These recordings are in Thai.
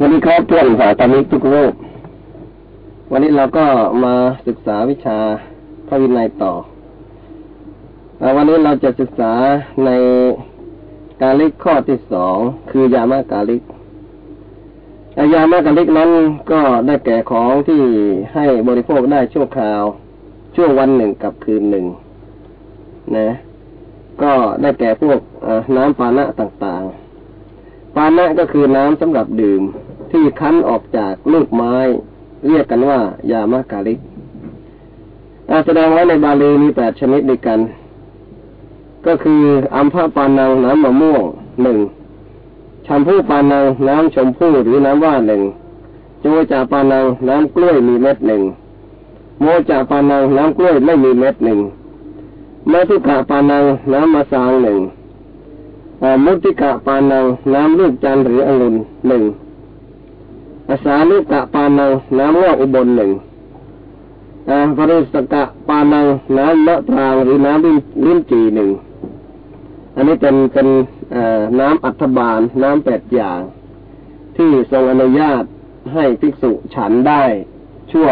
สวัสดีครับเพื่อนสาธมิกทุกรูปวันนี้เราก็มาศึกษาวิชาพระวินัยต่อ วันนี้เราจะศึกษาในกาลิกข้อที่สองคือยามากาลิกยามากาลิกนั้นก็ได้แก่ของที่ให้บริโภคได้ชั่วคราว ช่วงวันหนึ่งกับคืนหนึ่งนะ ก็ได้แก่พวกน้ำปานะต่างๆ ปานะก็คือน้ำสำหรับดื่ม ที่คั้นออกจากลูกไม้ เรียกกันว่า ยามากาลิกแสดงไว้ในบาลีมีแปดชนิดด้วยกัน ก็คืออัมพาปานังน้ำมะม่วงหนึ่งชมพูปานังน้ำชมพู่หรือน้ำว่าหนึ่งโจจาปานังน้ำกล้วยมีเม็ดหนึ่งโมจาปานังน้ำกล้วยไม่มีเม็ดหนึ่งมัทุกะปานังน้ำมะสางหนึ่งมุติกะปานังน้ำลูกจันหรือองุ่นหนึ่ง อาสาลุกะปานังน้ำงอกอุบลหนึ่งปริสกะปานังน้ำมะปรางหรือน้ำลิ้นจีหนึ่ง อันนี้เป็นเป็นน้ำอัฐบาล น้ำแปดอย่าง ที่ทรงอนุญาตให้ภิกษุฉันได้ชั่ว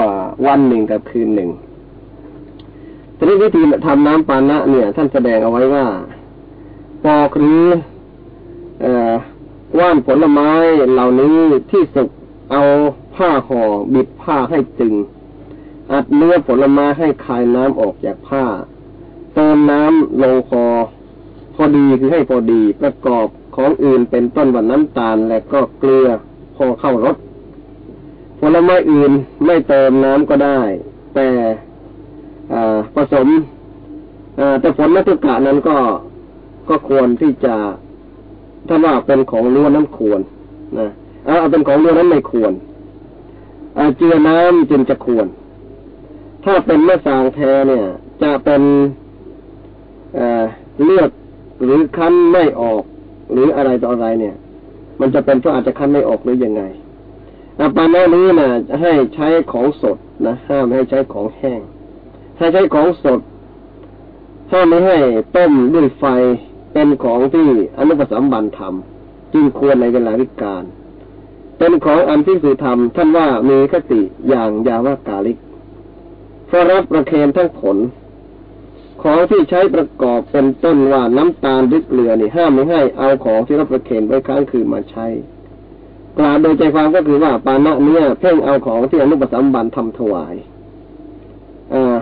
วันหนึ่งกับคืนหนึ่งทีนี้วิธีทำน้ำปานะเนี่ย ท่านแสดงเอาไว้ว่าปอกหรือว่านผลไม้เหล่านี้ที่สุก เอาผ้าห่อบิดผ้าให้ตึง อัดเนื้อผลไม้ให้คายน้ำออกจากผ้า เติมน้ำลงคอ พอดีคือให้พอดีประกอบของอื่นเป็นต้นวันน้ำตาลและก็เกลือพอเข้ารสผลไม้อื่นไม่เติมน้ำก็ได้ แต่ผสมแต่ผลมัตุกะนั้นก็ก็ควรที่จะถ้าว่าเป็นของล้วนนั้นควรนะ เอาเป็นของเรื่องนั้นไม่ควรอาเจือน้ำจึงจะควร ถ้าเป็นเมื่อสางแท้เนี่ย จะเป็นเลือกหรือคั้นไม่ออก หรืออะไรต่ออะไรเนี่ย มันจะเป็นเพราะอาจจะคั้นไม่ออกหรือยังไงอาปานานี้นะให้ใช้ของสดนะห้ามให้ใช้ของแห้งให้ใช้ของสดห้ามไม่ให้ต้มด้วยไฟเป็นของที่อนุปสัมบันทำจึงควรในเวลาวิกาล เป็นของอันที่สุธรรม ท่านว่ามีคติอย่างยาวากาลิกเพราะรับประเคนทั้งผล ของที่ใช้ประกอบเป็นต้นว่าน้ำตาลหรือเกลือนี่ห้ามไม่ให้เอาของที่รับประเคนไว้ค้างคืนมาใช้กล่าวโดยใจความก็คือว่าปานะเนี่ยเพ่งเอาของที่อนุปสัมบันทำถวายอ่า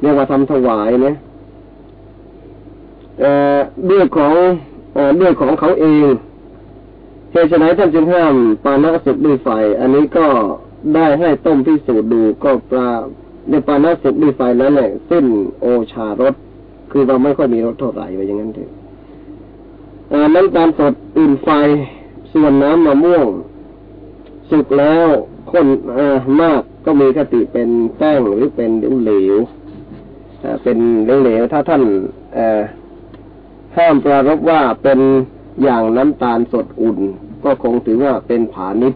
เรียกว่าทำถวายเนี่ยเด้วยของอด้วยของเขาเอง เหตุฉะนั้นท่านจึงห้ามปานาสุกด้วยไฟ อันนี้ก็ได้ให้ต้มพิสูจน์ดูก็ปลาในปานาสุกด้วยไฟนั้นแหละสิ้นโอชารสคือเราไม่ค่อยมีรสเท่าไหร่ไปอย่างนั้นเถอะน้ำตาลสดอื่นไฟส่วนน้ำมะม่วง สุกแล้วข้นมากก็มีคติเป็นแป้งหรือเป็นเหลวเป็นเหลวถ้าท่านห้ามปรารบว่าเป็น อย่างน้ำตาลสดอุ่น ก็คงถือว่าเป็นผานิช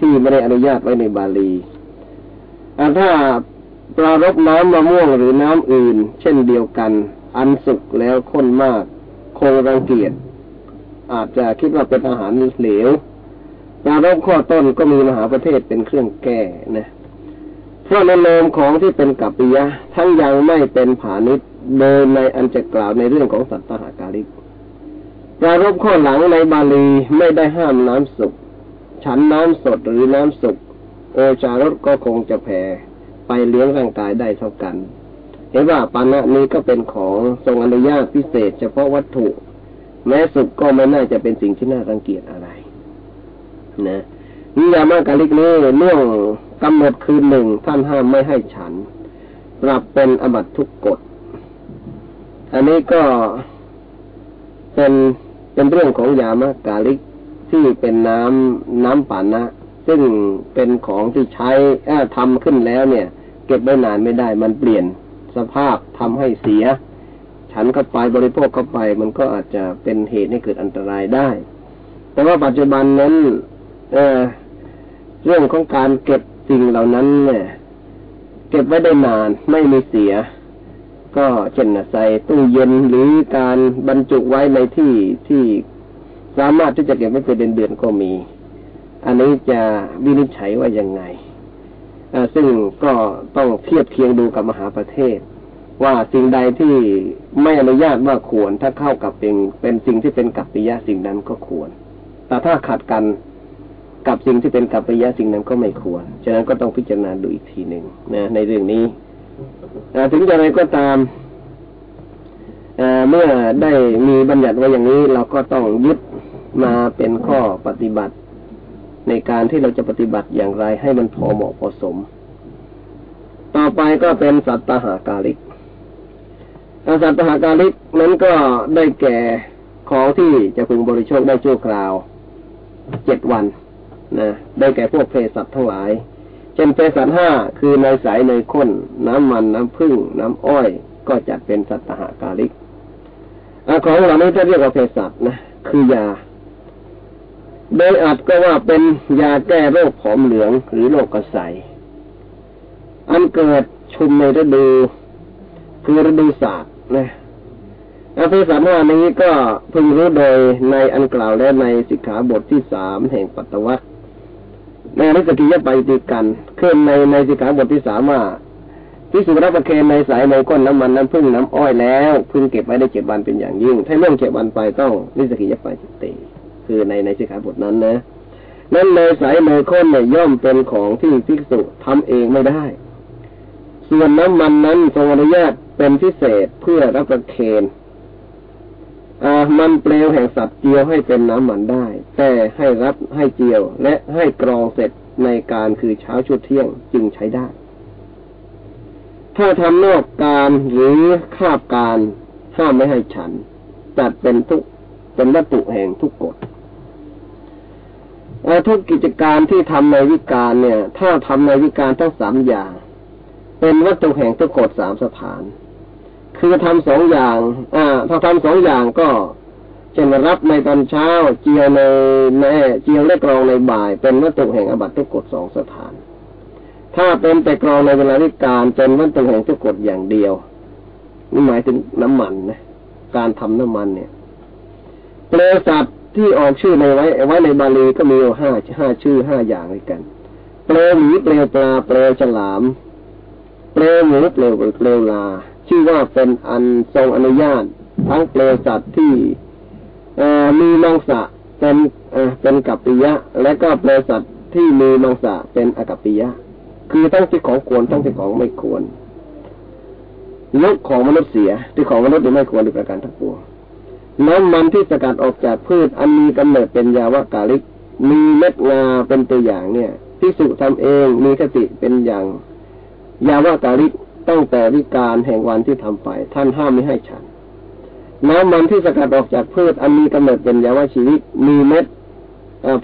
ที่ไม่ได้อนุญาตไว้ในบาลีถ้าปลารบน้ำมะม่วงหรือน้ำอื่น เช่นเดียวกัน อันสุกแล้วข้นมาก คงรังเกียจอาจจะคิดว่าเป็นอาหารเหลวปลารบข้อต้นก็มีมหาประเทศเป็นเครื่องแก้นะเพราะในโนมของที่เป็นกัปปิยะทั้งยังไม่เป็นผานิชโดยในอันจะกล่าวในเรื่องของสัตตหาการิก ปรารบข้อหลังในบาลีไม่ได้ห้ามน้ำสุกฉันน้ำสดหรือน้ำสุกโอชารสก็คงจะแผ่ไปเลี้ยงร่างกายได้เท่ากันเห็นว่าปานะนี้ก็เป็นของทรงอนุญาตพิเศษ เฉพาะวัตถุ แม้สุกก็ไม่น่าจะเป็นสิ่งที่น่ารังเกียจอะไร นะนิยามากาลิกนี้เรื่องกำหนดคืนหนึ่งท่านห้ามไม่ให้ฉัน ปรับเป็นอบัตทุกกฎ อันนี้ก็เป็น เป็นเรื่องของยามากาลิกที่เป็นน้ำน้ำป่านะ ซึ่งเป็นของที่ใช้ทำขึ้นแล้วเนี่ย เก็บไว้นานไม่ได้ มันเปลี่ยนสภาพทำให้เสีย ฉันเข้าไปบริโภคเข้าไป มันก็อาจจะเป็นเหตุให้เกิดอันตรายได้ แต่ว่าปัจจุบันนั้นเอเรื่องของการเก็บสิ่งเหล่านั้นเนี่ย เก็บไว้ได้นานไม่มีเสีย ก็เช่นใส่ตู้เย็นหรือการบรรจุไว้ในที่ที่สามารถที่จะเก็บไว้เป็นเดือนๆก็มี อันนี้จะวินิจฉัยว่ายังไงซึ่งก็ต้องเทียบเคียงดูกับมหาประเทศ ว่าสิ่งใดที่ไม่อนุญาตว่าควรถ้าเข้ากับเป็นเป็นสิ่งที่เป็นกัปปิยะสิ่งนั้นก็ควร แต่ถ้าขัดกันกับสิ่งที่เป็นกัปปิยะสิ่งนั้นก็ไม่ควร ฉะนั้นก็ต้องพิจารณาดูอีกทีหนึ่งนะในเรื่องนี้ ถึงอย่างไรก็ตามเมื่อได้มีบัญญัติไว้อย่างนี้ เราก็ต้องยึดมาเป็นข้อปฏิบัติ ในการที่เราจะปฏิบัติอย่างไรให้มันพอเหมาะพอสม ต่อไปก็เป็นสัตตหาการิกสัตตหาการิกนั้นก็ได้แก่ของที่จะพึงบริโภคได้ชั่วคราวเจ็ดวันนะได้แก่พวกเพศสัตว์ทั้งหลาย เช่นเพศสัตว์ห้าคือในสายในข้น น้ำมันน้ำผึ้งน้ำอ้อย ก็จัดเป็นสัตหาการิกของเหล่านี้จะเรียกว่าเพศสัตว์นะคือยา โดยอาจก็ว่าเป็นยาแก้โรคผอมเหลืองหรือโรคกระใสอันเกิดชุมในฤดู คือฤดูศาสตร์นะอาภิสัมมานี้ก็พึงรู้โดยในอันกล่าวและในสิกขาบทที่สามแห่งปัตตวัต ในริสกิยไปติกันขึ้นในในสิกขาบทที่สามว่าพิสุรับประเคนในสายในก้นน้ำมันน้ำพึ่งน้ำอ้อยแล้วพึงเก็บไว้ได้เจ็ดวันเป็นอย่างยิ่ง ถ้าเรื่องเจ็ดวันไปต้องนิสกิยไปจิตติคือในในสิกขาบทนั้นนะนั้นในสายในข้นเนี่ยย่อมเป็นของที่ภิกษุทำเองไม่ได้ ส่วนน้ำมันนั้นทรงอนุญาตเป็นพิเศษเพื่อรับประเคน มันเปลวแห่งสัตว์เจียวให้เป็นน้ำมันได้ แต่ให้รับให้เจียว และให้กรองเสร็จในการคือเช้าชุดเที่ยงจึงใช้ได้ ถ้าทำนอกการหรือคาบการห้ามไม่ให้ฉันจัดเป็นทุกเป็นวัตถุแห่งทุกกฎทุกกิจการที่ทำในวิการเนี่ย ถ้าทำในวิการทั้งสามอย่าง เป็นวัตถุแห่งทุกกฎสามสถาน คือทำสองอย่าง อ่า ถ้าทำสองอย่างก็เช่นรับในตอนเช้า เจียวในแน่เจียวและกรองในบ่าย เป็นวัตถุแห่งอบัตทุกกฎสองสถาน ถ้าเป็นแต่กรองในเวลาวิการเป็นวัตถุแห่งทุกกฎอย่างเดียวนี่หมายถึงน้ำมันนะการทำน้ำมันเนี่ยเปลสัตว์ที่ออกชื่อในไว้ไว้ในบาลีก็มีห้าห้าชื่อห้าอย่างด้วยกัน เปลวหมีเปลวปลาเปลวฉลาม เปลวหมูเปลวเปลวลา ชื่อว่าเป็นอันทรงอนุญาต ทั้งเปลสัตว์ที่มีมังสะเป็นเป็นกัปปิยะ และก็เปลสัตว์ที่มีมังสะเป็นอกัปปิยะ คือทั้งที่ของควรทั้งที่ของไม่ควรลกของมนุษย์เสียที่ของมนุษย์ไม่ควรในประการทั้งปวงน้ำมันที่สกัดออกจากพืชอันมีกำเนิดเป็นยาวกาลิก มีเม็ดงาเป็นตัวอย่างเนี่ยที่สุทำเองมีคติเป็นอย่าง ยาวกาลิก ตั้งแต่วิการแห่งวันที่ทำไป ท่านห้ามไม่ให้ฉัน น้ำมันที่สกัดออกจากพืชอันมีกำเนิดเป็นยาวชีวิต มีเม็ด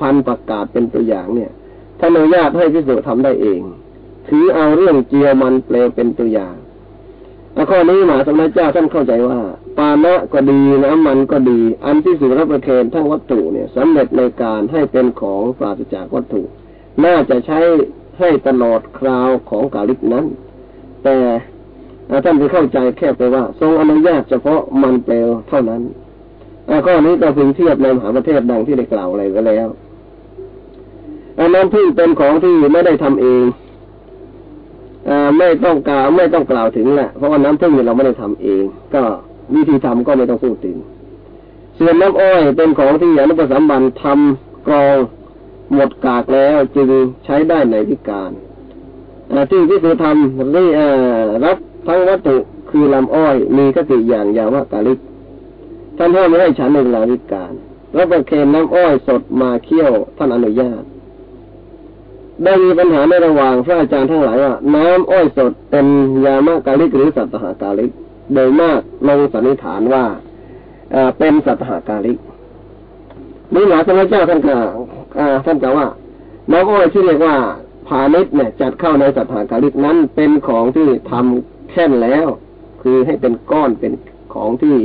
พันประกาศเป็นตัวอย่างเนี่ยท่านอนุญาตให้พิสุทำได้เอง ถือเอาเรื่องเจียวมันเปลวเป็นตัวอย่างข้อนี้หมาสมณเจ้าท่านเข้าใจว่า ปานะก็ดีน้ำมันก็ดี อันที่สุรับประเคนทั้งวัตถุเนี่ยสำเร็จในการให้เป็นของปราศจากวัตถุ น่าจะใช้ให้ตลอดคราวของกาลิกนั้น แต่ท่านไปเข้าใจแค่ไปว่า ทรงอนุญาตเฉพาะมันเปลวเท่านั้นข้อนี้ก็พึงเทียบในมหาประเทศดังที่ได้กล่าวอะไรไว้แล้วอันนั้นพึ่งเป็นของที่ไม่ได้ทำเองอไม่ต้องกล่าวไม่ต้องกล่าวถึงแหละเพราะว่าน้ำพึ่งเราไม่ได้ทำเอง ก็วิธีทำก็ไม่ต้องพูดถึงส่วนน้ำอ้อยเป็นของที่อนุปสัมบันทำกรองหมดกากแล้วจึงใช้ได้ในพิการ ที่พิสุธรรมได้รับทั้งวัตถุคือลำอ้อยมีคติอย่างยาวกาลิกท่านห้ามไม่ให้ฉันในเวลาวิการแล้วประเคนน้ำอ้อยสดมาเคี่ยวท่านอนุญาต ได้มีปัญหาในระหว่างพระอาจารย์ทั้งหลายว่า น้ำอ้อยสดเป็นยามากาลิกหรือสัตหากาลิก โดยมากลงสันนิษฐานว่าเป็นสัตหากาลิกนี่หมายถึงพระเจ้าท่านกล่าวท่านกล่าวว่าน้ำอ้อยที่เรียกว่า พาณิชย์เนี่ย จัดเข้าในสัทธาคาริกนั้นเป็นของที่ทำแค่นแล้ว คือให้เป็นก้อนเป็นของที่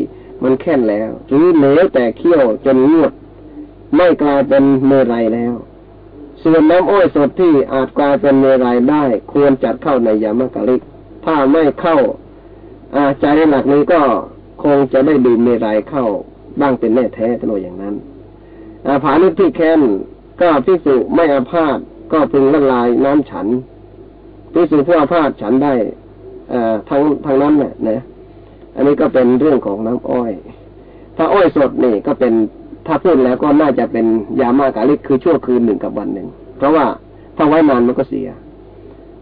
มันแค่นแล้วหรือเหลวแต่เคี่ยวจนงวด ไม่กลายเป็นเมรัยแล้ว ส่วนน้ำอ้อยสดที่อาจกลายเป็นเมรัยได้ ควรจัดเข้าในยามกาลิก ถ้าไม่เข้า อาใจในหลักนี้ก็คงจะได้ดื่มเมรัยเข้าบ้างเป็นแน่แท้ตัวอย่างนั้น อาผานิที่แค้นก็พิสุไม่อาพาธ ก็พึงละลายน้ำฉันพิสุผู้อาพาธฉันได้อทั้งทั้งนั้นเนี่ยนะอันนี้ก็เป็นเรื่องของน้ำอ้อย ถ้าอ้อยสดนี่ก็เป็นถ้าพูดแล้วก็น่าจะเป็นยามากาลิกคือชั่วคืนหนึ่งกับวันหนึ่ง เพราะว่าถ้าไว้นานมันก็เสีย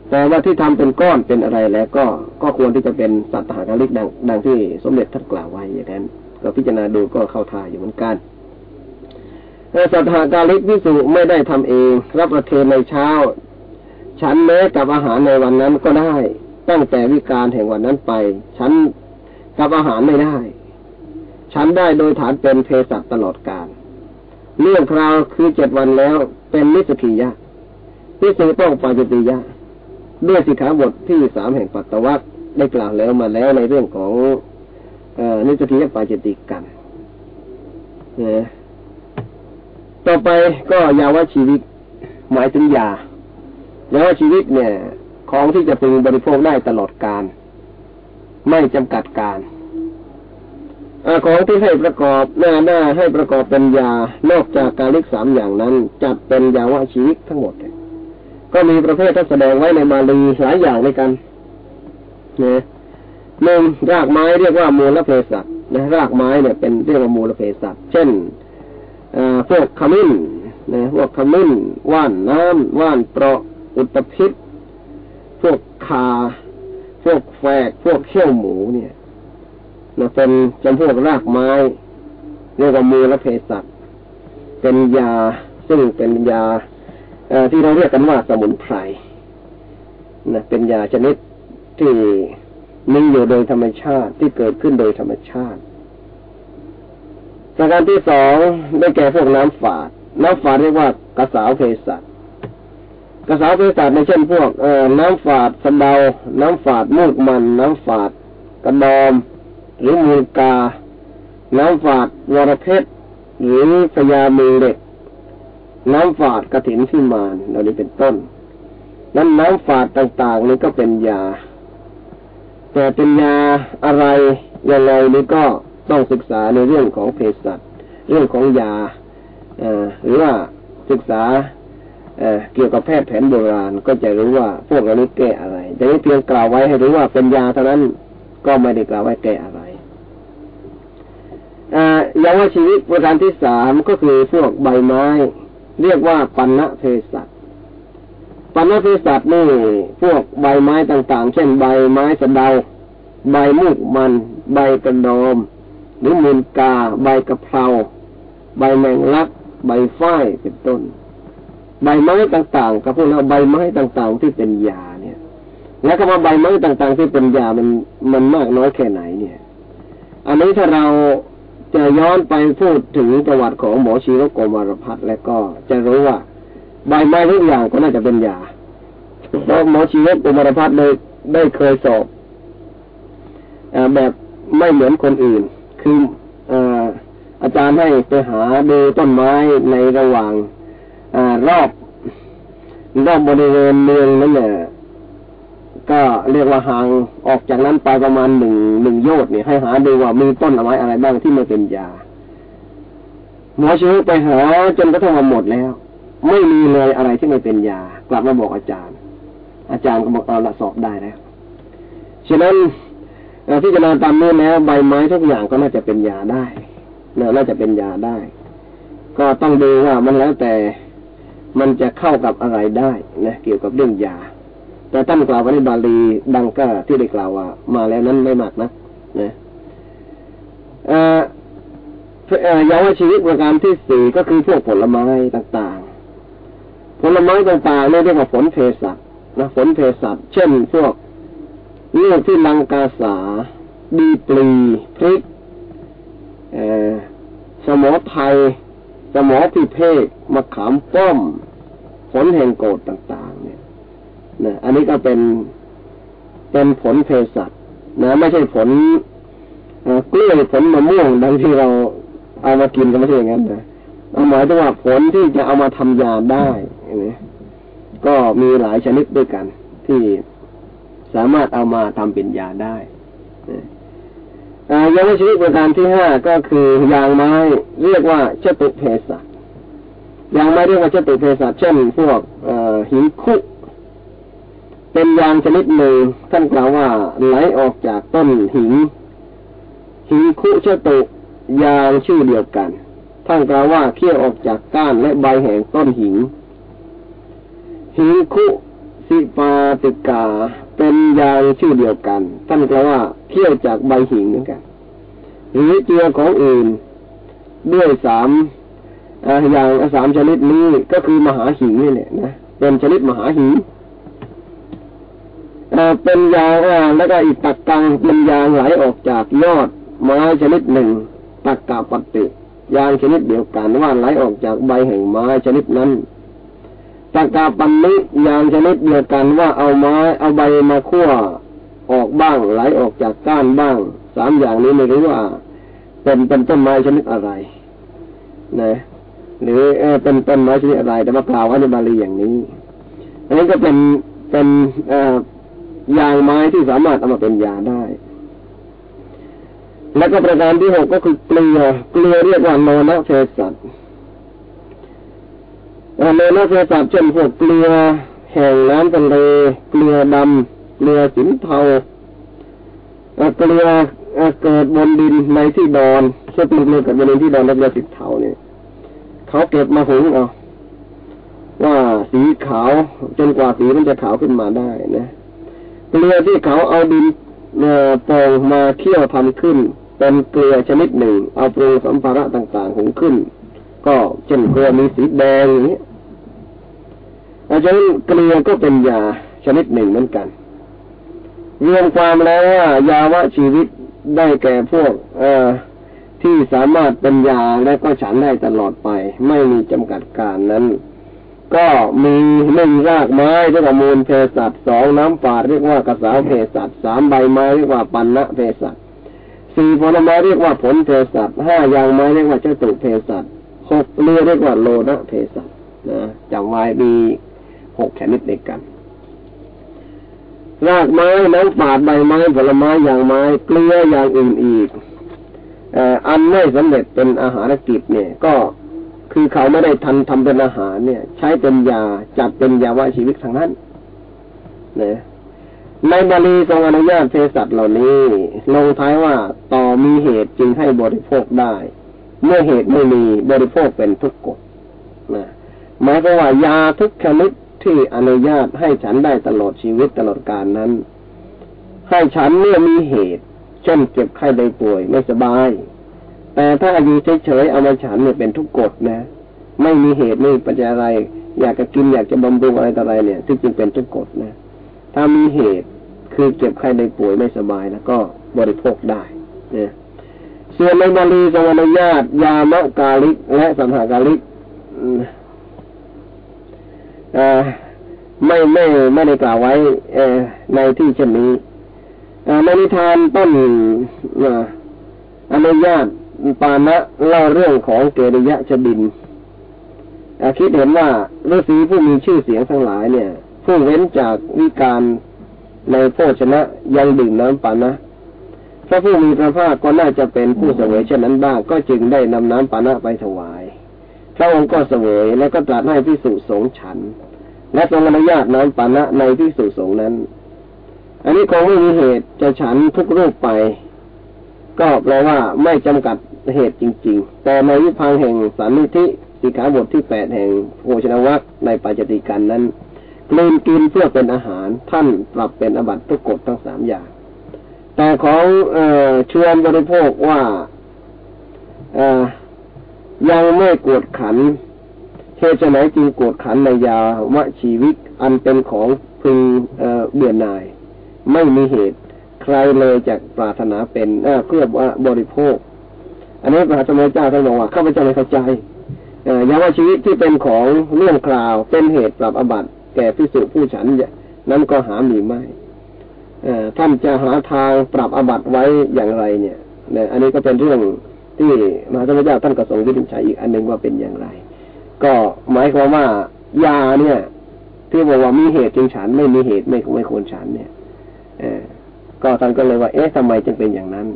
แต่ว่าที่ทำเป็นก้อนเป็นอะไรแล้วก็ก็ควรที่จะเป็นสัตว์หากาลิกดังดังที่สมเด็จท่านกล่าวไว้อย่างนั้น ก็พิจารณาดูก็เข้าทาอยู่เหมือนกัน สัตหากาลิกวิสุไม่ได้ทำเอง รับประเทนในเช้า ฉันแม้กับอาหารในวันนั้นก็ได้ ตั้งแต่วิการแห่งวันนั้นไป ฉันกับอาหารไม่ได้ ฉันได้โดยฐานเป็นเพศัตลอดกาลเรื่องคราวคือเจ็ดวันแล้วเป็นนิสกิยะพิสุต้องปาจิติยะด้วยสิกขาบทที่สามแห่งปัตตวัตได้กล่าวแล้วมาแล้วในเรื่องของอนิสกิยะปาจิติกันเนี่ย ต่อไปก็ยาวชีวิต หมายถึงยายาวชีวิตเนี่ย ของที่จะพึงบริโภคได้ตลอดการ ไม่จำกัดการอของที่ให้ประกอบหน้าหน้าให้ประกอบเป็นยานอกจากการเล็กสามอย่างนั้น จัดเป็นยาวชีวิตทั้งหมด ก็มีประเภทที่แสดงไว้ในมาลีหลายอย่างในกันเนี่ยหนึ่งรากไม้เรียกว่ามูลเพศัตนะรากไม้เนี่ยเป็นเรียกว่ามูลเพศัตเช่น พวกขมิ้นนะพวกขมิ้นว่านน้ำว่านเปราะอุตพิษพวกคาพวกแฝกพวกเขี้ยวหมูเนี่ยนะเป็นจำพวกรากไม้ เรียกว่ามูละเพสัตเป็นยาซึ่งเป็นยาที่เราเรียกกันว่าสมุนไพรนะเป็นยาชนิดที่มีอยู่โดยธรรมชาติที่เกิดขึ้นโดยธรรมชาติ ประการที่สองได้แก่พวกน้ำฝาด น้ำฝาดเรียกว่ากระสาวเพสัตกระสาวเพสัตในเช่นพวกเอ่อน้ำฝาดสะเดา น้ำฝาดมูกมัน น้ำฝาดกระดอม หรือมูลกา น้ำฝาดวรเพชรหรือพญามือเล็ก น้ำฝาดกระถินพิมานเหล่านี้เป็นต้น นั้นน้ำฝาดต่างๆนี้ก็เป็นยา แต่เป็นยาอะไรยังไงนี่ก็ ต้องศึกษาในเรื่องของเภสัชเรื่องของยาหรือว่าศึกษาเกี่ยวกับแพทย์แผนโบราณก็จะรู้ว่าพวกเรานี้แก้อะไรแต่นี้เพียงกล่าวไว้ให้รู้ว่าเป็นยาเท่านั้นก็ไม่ได้กล่าวไว้แก้อะไรอย่างว่าชีวิตประการที่สามก็คือพวกใบไม้ เรียกว่าปัณะเภสัชปัณะเภสัชนี่พวกใบไม้ต่างๆ เช่นใบไม้สะเดา ใบมุกมัน ใบกระดอม หรือมูลกา ใบกะเพรา ใบแมงลัก ใบฝ้ายเป็นต้น ใบไม้ต่างๆกับพวกเราใบไม้ต่างๆที่เป็นยาเนี่ย แล้วก็ว่าใบไม้ต่างๆที่เป็นยามันมันมากน้อยแค่ไหนเนี่ย อันนี้ถ้าเราจะย้อนไปพูดถึงประวัติของหมอชีวโกมารพัฒแล้วก็จะรู้ว่า ใบไม้ทุกอย่างก็น่าจะเป็นยาเพราะหมอชีวโกมารพัฒได้ได้เคยสอบอแบบไม่เหมือนคนอื่น คืออาจารย์ให้ไปหาดูต้นไม้ในระหว่างอรอบรอบบริเวณเมืองนั่นเนี่ยก็เรียกว่าห่างออกจากนั้นไปประมาณหนึ่งหนึ่งโยชน์เนี่ยให้หาดูว่ามีต้นไม้อะไรบ้างที่ม่เป็นยาหมอชื้อไปหาจนกระทั่งหมดแล้ว ไม่มีเลยอะไรที่ไม่เป็นยา กลับมาบอกอาจารย์ อาจารย์ก็บอกเอาละสอบได้แล้วฉะนั้น พิจารณาตามนี้แล้วใบไม้ทุกอย่างก็น่าจะเป็นยาได้น่าจะเป็นยาได้ ก็ต้องดูว่ามันแล้วแต่มันจะเข้ากับอะไรได้นะเกี่ยวกับเรื่องยา แต่ท่านกล่าวไว้ในบาลีดังก็ที่ได้กล่าวว่า มาแล้วนั้นไม่มากนะนะยาวชีวิตประการที่สี่ก็คือพวกผลไม้ต่างๆ ผลไม้ต่างๆเรียกว่าผลเพสัชนะผลเพสัชเช่น พวก เรื่องที่ลังกาสา ดีปลีพริกสมอไทยสมอพิเภกมะขามป้อม ผลแห่งโกดต่าง ๆ เนี่ยนะอันนี้ก็เป็นเป็นผลเพสัตนะ ไม่ใช่ผลกล้วยผลมะม่วงดังที่เราเอามากินก็ไม่ใช่อย่างนั้นนะเอาหมายถึงว่าผลที่จะเอามาทำยาได้นี่ก็มีหลายชนิดด้วยกันที่ สามารถเอามาทำเป็นยาได้ยาชนิดประการที่ห้าก็คือยางไม้เรียกว่าเชตุเพสัยังไม่เรียกว่าเจตุเภสัชเช่น พวกหินคุเป็นยางชนิดหนึ่งท่านกล่าวว่าไหลออกจากต้นหินหินคุเจตุยางชื่อเดียวกันท่านกล่าวว่าเคี่ยวออกจากก้านและใบแห่งต้นหินหินคุสิปาติกา เป็นยางชื่อเดียวกัน ท่านกล่าวว่าเคี่ยวจากใบหินเหมือนกันหรือเจือของอื่น ด้วยสามอย่างสามชนิดนี้ก็คือมหาหิงนี่แหละนะเป็นชนิดมหาหิงเป็นยางแล้วก็อีกตักกังเป็นยางไหลออกจากยอดไม้ชนิดหนึ่งตักกาปฏิยางชนิดเดียวกันว่าไหลออกจากใบแห่งไม้ชนิดนั้น ตักกาปันนิยางชนิดเดียวกันว่าเอาไม้เอาใบมาคั่วออกบ้างไหลออกจากก้านบ้างสามอย่างนี้ไม่รู้ว่า เป็นเป็นต้นไม้ชนิดอะไร นะ หรือเป็นต้นไม้ชนิดอะไร แต่มากล่าวว่าในบาลีอย่างนี้ อันนี้ก็เป็นเป็นยางไม้ที่สามารถเอามาเป็นยาได้ แล้วก็ประการที่หกก็คือเกลือเกลือเรียกว่าโนนะเภสัช โนนะเภสัชเช่นพวกเกลือแห่งน้ำทะเลเกลือดำเกลือสินเทาเกลือเกิดบนดินในที่ดอนเช่นเกลือเกิดบนดินที่ดอนแล้วเกลือสินเทาเนี่ยเขาเก็บมาหุงเอาว่าสีขาวจนกว่าสีมันจะขาวขึ้นมาได้นะเกลือที่เขาเอาดินโป่งมาเคี่ยวทำขึ้นเป็นเกลือชนิดหนึ่ง เอาปรุงสัมภาระต่างๆหุงขึ้น ก็เช่นเกลือมีสีแดงอย่างนี้อาจารย์เกลือก็เป็นยาชนิดหนึ่งเหมือนกันรวมความแล้วว่ายาวะชีวิตได้แก่พวก เออที่สามารถเป็นยาและก็ฉันได้ตลอดไป ไม่มีจำกัดการนั้น ก็มีหนึ่งรากไม้เรียกว่ามูลเพสัตสองน้ำฝาดเรียกว่ากระสาเพสัตสามใบไม้เรียกว่าปันนะเพสัตสี่ผลไม้เรียกว่าผลเพสัตห้ายางไม้เรียกว่าเจ้าตุเพสั ตกเรือเรียกว่าโลนะเพสัตนะจำไว้มีหกชนิดเด็กกัน รากไม้น้ำฝาดใบไม้ผลไม้ยางไม้เกลืออย่างอื่นอีกอันไม่สำเร็จเป็นอาหารกิจเนี่ย ก็คือเขาไม่ได้ทันทำเป็นอาหารเนี่ย ใช้เป็นยาจัดเป็นยาวะชีวิตทางนั้นนะในบาลีทรงอนุญาตเภสัชเหล่านี้ ลงท้ายว่าต่อมีเหตุจึงให้บริโภคได้ เมื่อเหตุไม่มีบริโภคเป็นทุกกฎนะหมายความว่ายาทุกชนิดที่อนุญาตให้ฉันได้ตลอดชีวิตตลอดกาลนั้น ให้ฉันเมื่อมีเหตุ เช่นเจ็บไข้ได้ป่วยไม่สบาย แต่ถ้าอยู่เฉยๆเอามาฉันเนี่ยเป็นทุกกฎนะ ไม่มีเหตุไม่ปัจจัยอะไร อยากจะกินอยากจะบำรุงอะไรต่ออะไรเนี่ยที่จริงเป็นทุกกฎนะ ถ้ามีเหตุคือเจ็บไข้ได้ป่วยไม่สบายแล้วก็บริโภคได้เนี่ย ส่วนในบาลีทรงอนุญาตยามะกาลิกและสัมหากาลิกไม่ไม่ไม่ได้กล่าวไว้ในที่เช่นนี้ในนิทานต้นอนุญาตปานะเล่าเรื่องของเกริยะชดินคิดเห็นว่าฤาษีผู้มีชื่อเสียงทั้งหลายเนี่ย ผู้เว้นจากวิการในโภชนะยังดื่มน้ำปานะ พระผู้มีพระภาคก็น่าจะเป็นผู้เสวยเช่นนั้นบ้าง ก็จึงได้นำน้ำปานะไปถวาย พระองค์ก็เสวยแล้วก็ตรัสให้พิสุสงฉัน และทรงอนุญาตน้ำปานะในพิสุสงนั้น อันนี้คงไม่มีเหตุจะฉันทุกรูปไป ก็แปลว่าไม่จำกัดเหตุจริง ๆ แต่ในวิพังแห่งสันนิธิสิกขาบทที่แปดแห่งโภชนวัคในปัจจิกันนั้นกลืนกินเพื่อเป็นอาหารท่านปรับเป็นอบัตทุกกฎทั้งสามอย่าง แต่ของเอชวนบริโภคว่าอยังไม่กวดขันเหตุไหนจึงกวดขันในยาวะชีวิตอันเป็นของพึงเเบื่อหน่าย ไม่มีเหตุใครเลยจากปรารถนาเป็นเพื่อว่าบริโภค อันนี้พระสมเด็จเจ้าท่านบอกว่าข้าพเจ้าไม่เข้าใจอย่าว่าชีวิตที่เป็นของเรื่องคราวเป็นเหตุปรับอบัติแก่พิสุผู้ฉันนั้นก็หามีไม่ ท่านจะหาทางปรับอบัตไว้อย่างไรเนี่ยนี่อันนี้ก็เป็นเรื่องที่มหาธรรมเจ้าท่านก็ทรงวินิจฉัยอีกอันหนึ่งว่าเป็นอย่างไร ก็หมายความว่ายาเนี่ย ที่บอกว่ามีเหตุจึงฉันไม่มีเหตุไม่ไม่ควรฉันเนี่ยก็ท่านก็เลยว่า เอ๊ะทำไมจึงเป็นอย่างนั้น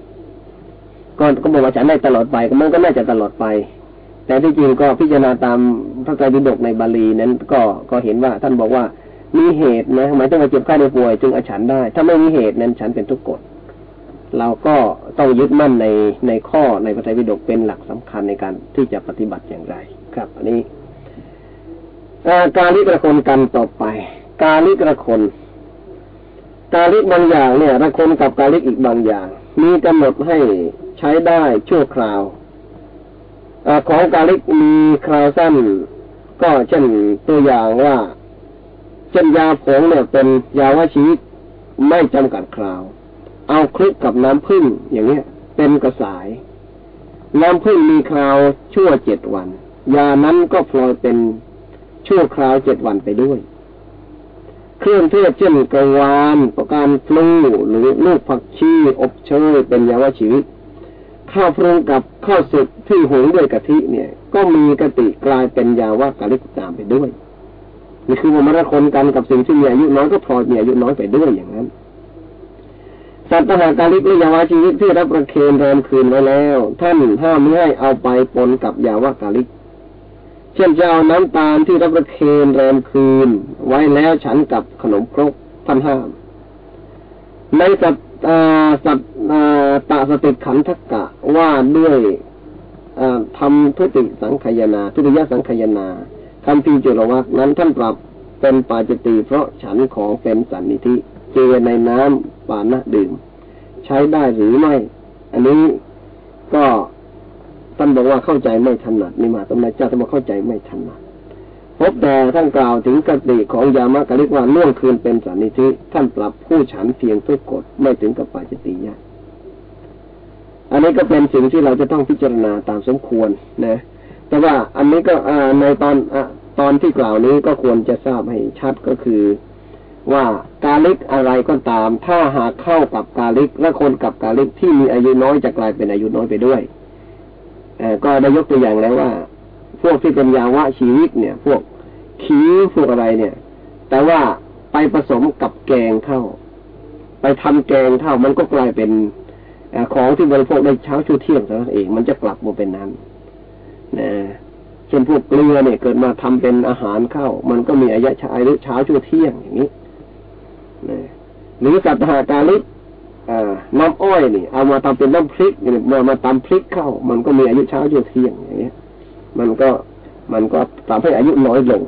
ก็ก็บอกว่าฉันได้ตลอดไปก็มันก็น่าจะตลอดไป แต่ที่จริงก็พิจารณาตามพระไตรปิฎกในบาลีนั้น ก็ก็เห็นว่าท่านบอกว่า มีเหตุนะหมายถึงว่าเจ็บไข้ในป่วยจึงอาฉันได้ ถ้าไม่มีเหตุนั้นฉันเป็นทุกกฎเราก็ต้องยึดมั่นในในข้อในพระไตรปิฎกเป็นหลักสำคัญในการที่จะปฏิบัติอย่างไร ครับ อันนี้การลิกระคนกันต่อไป การลิกระคนการลิกบางอย่างเนี่ยระคนกับการลิกอีกบางอย่าง มีกำหนดให้ใช้ได้ชั่วคราวอของการลิกมีคราวสั้น ก็เช่นตัวอย่างว่า เช่นยาผงเนี่ยเป็นยาวชีวิตไม่จำกัดคราว เอาคลุกกับน้ำผึ้งอย่างเนี้ย เป็นกระสาย น้ำผึ้งมีคราวชั่วเจ็ดวัน ยานั้นก็พลอยเป็นชั่วคราวเจ็ดวันไปด้วย เครื่องเทศเช่นกระวานประการพลูหรือลูกผักชีอบเชยเป็นยาวชีวิตข้าวพรุงกับข้าวสุกที่หุงด้วยกะทิเนี่ย ก็มีกติกลายเป็นยาวากะลิกตามไปด้วย นี่คือมรคนกันกับสิ่งที่มีอายุน้อยก็พลอยมีอายุน้อยไปด้วยอย่างนั้น สัตว์ตหากาลิกและยาวาชีวิตที่รับประเคนแรมคืนไว้แล้ว ท่านห้ามไม่ให้เอาไปปนกับยาวากาลิก เช่นจะเอาน้ำตาลที่รับประเคนแรมคืน ไว้แล้วฉันกับขนมครกท่านห้าม ในสัตสัตตาสติขันธกะว่าด้วยทำทุติสังขยนา ทุติยสังขยนา คำพีจุลวักนั้นท่านปรับเป็นปาจิตีเพราะฉันของเป็นสันนิธิเจในน้ำปานะดื่ม ใช้ได้หรือไม่ อันนี้ก็ท่านบอกว่าเข้าใจไม่ถนัดนี่มาตำนานเจ้าท่านบอกเข้าใจไม่ถนัดพบแต่ท่านกล่าวถึงกติของยามะกะลิกว่าล่วงคืนเป็นสันนิธิท่านปรับผู้ฉันเพียงทุกกฎไม่ถึงกับปาจิตียะอันนี้ก็เป็นสิ่งที่เราจะต้องพิจารณาตามสมควรนะ แต่ว่าอันนี้ก็ในตอนอ ตอนที่กล่าวนี้ก็ควรจะทราบให้ชัดก็คือ ว่ากาลิกอะไรก็ตาม ถ้าหากเข้ากับกาลิกและคนกับกาลิกที่มีอายุน้อยจะกลายเป็นอายุน้อยไปด้วยก็ได้ยกตัวอย่างแล้วว่า พวกที่เป็นยาวะชีวิตเนี่ย พวกขีพวกอะไรเนี่ย แต่ว่าไปผสมกับแกงเข้า ไปทำแกงเข้ามันก็กลายเป็นของที่บริโภคในเช้าชูเที่ยงเท่านั้นเอง มันจะกลับมาเป็นนั้นนะ เช่นพวกเกลือเนี่ยเกิดมาทำเป็นอาหารเข้า มันก็มีอายะชายหรือเช้าชั่วเที่ยงอย่างนี้นะหรือสัตหาการิกน้ำอ้อยนี่ เอามาทำเป็นน้ำพริกเมามาตำพริกเข้า มันก็มีอายุเช้าชั่วเที่ยงอย่างเงี้มันก็มันก็ทำให้อายุน้อยลง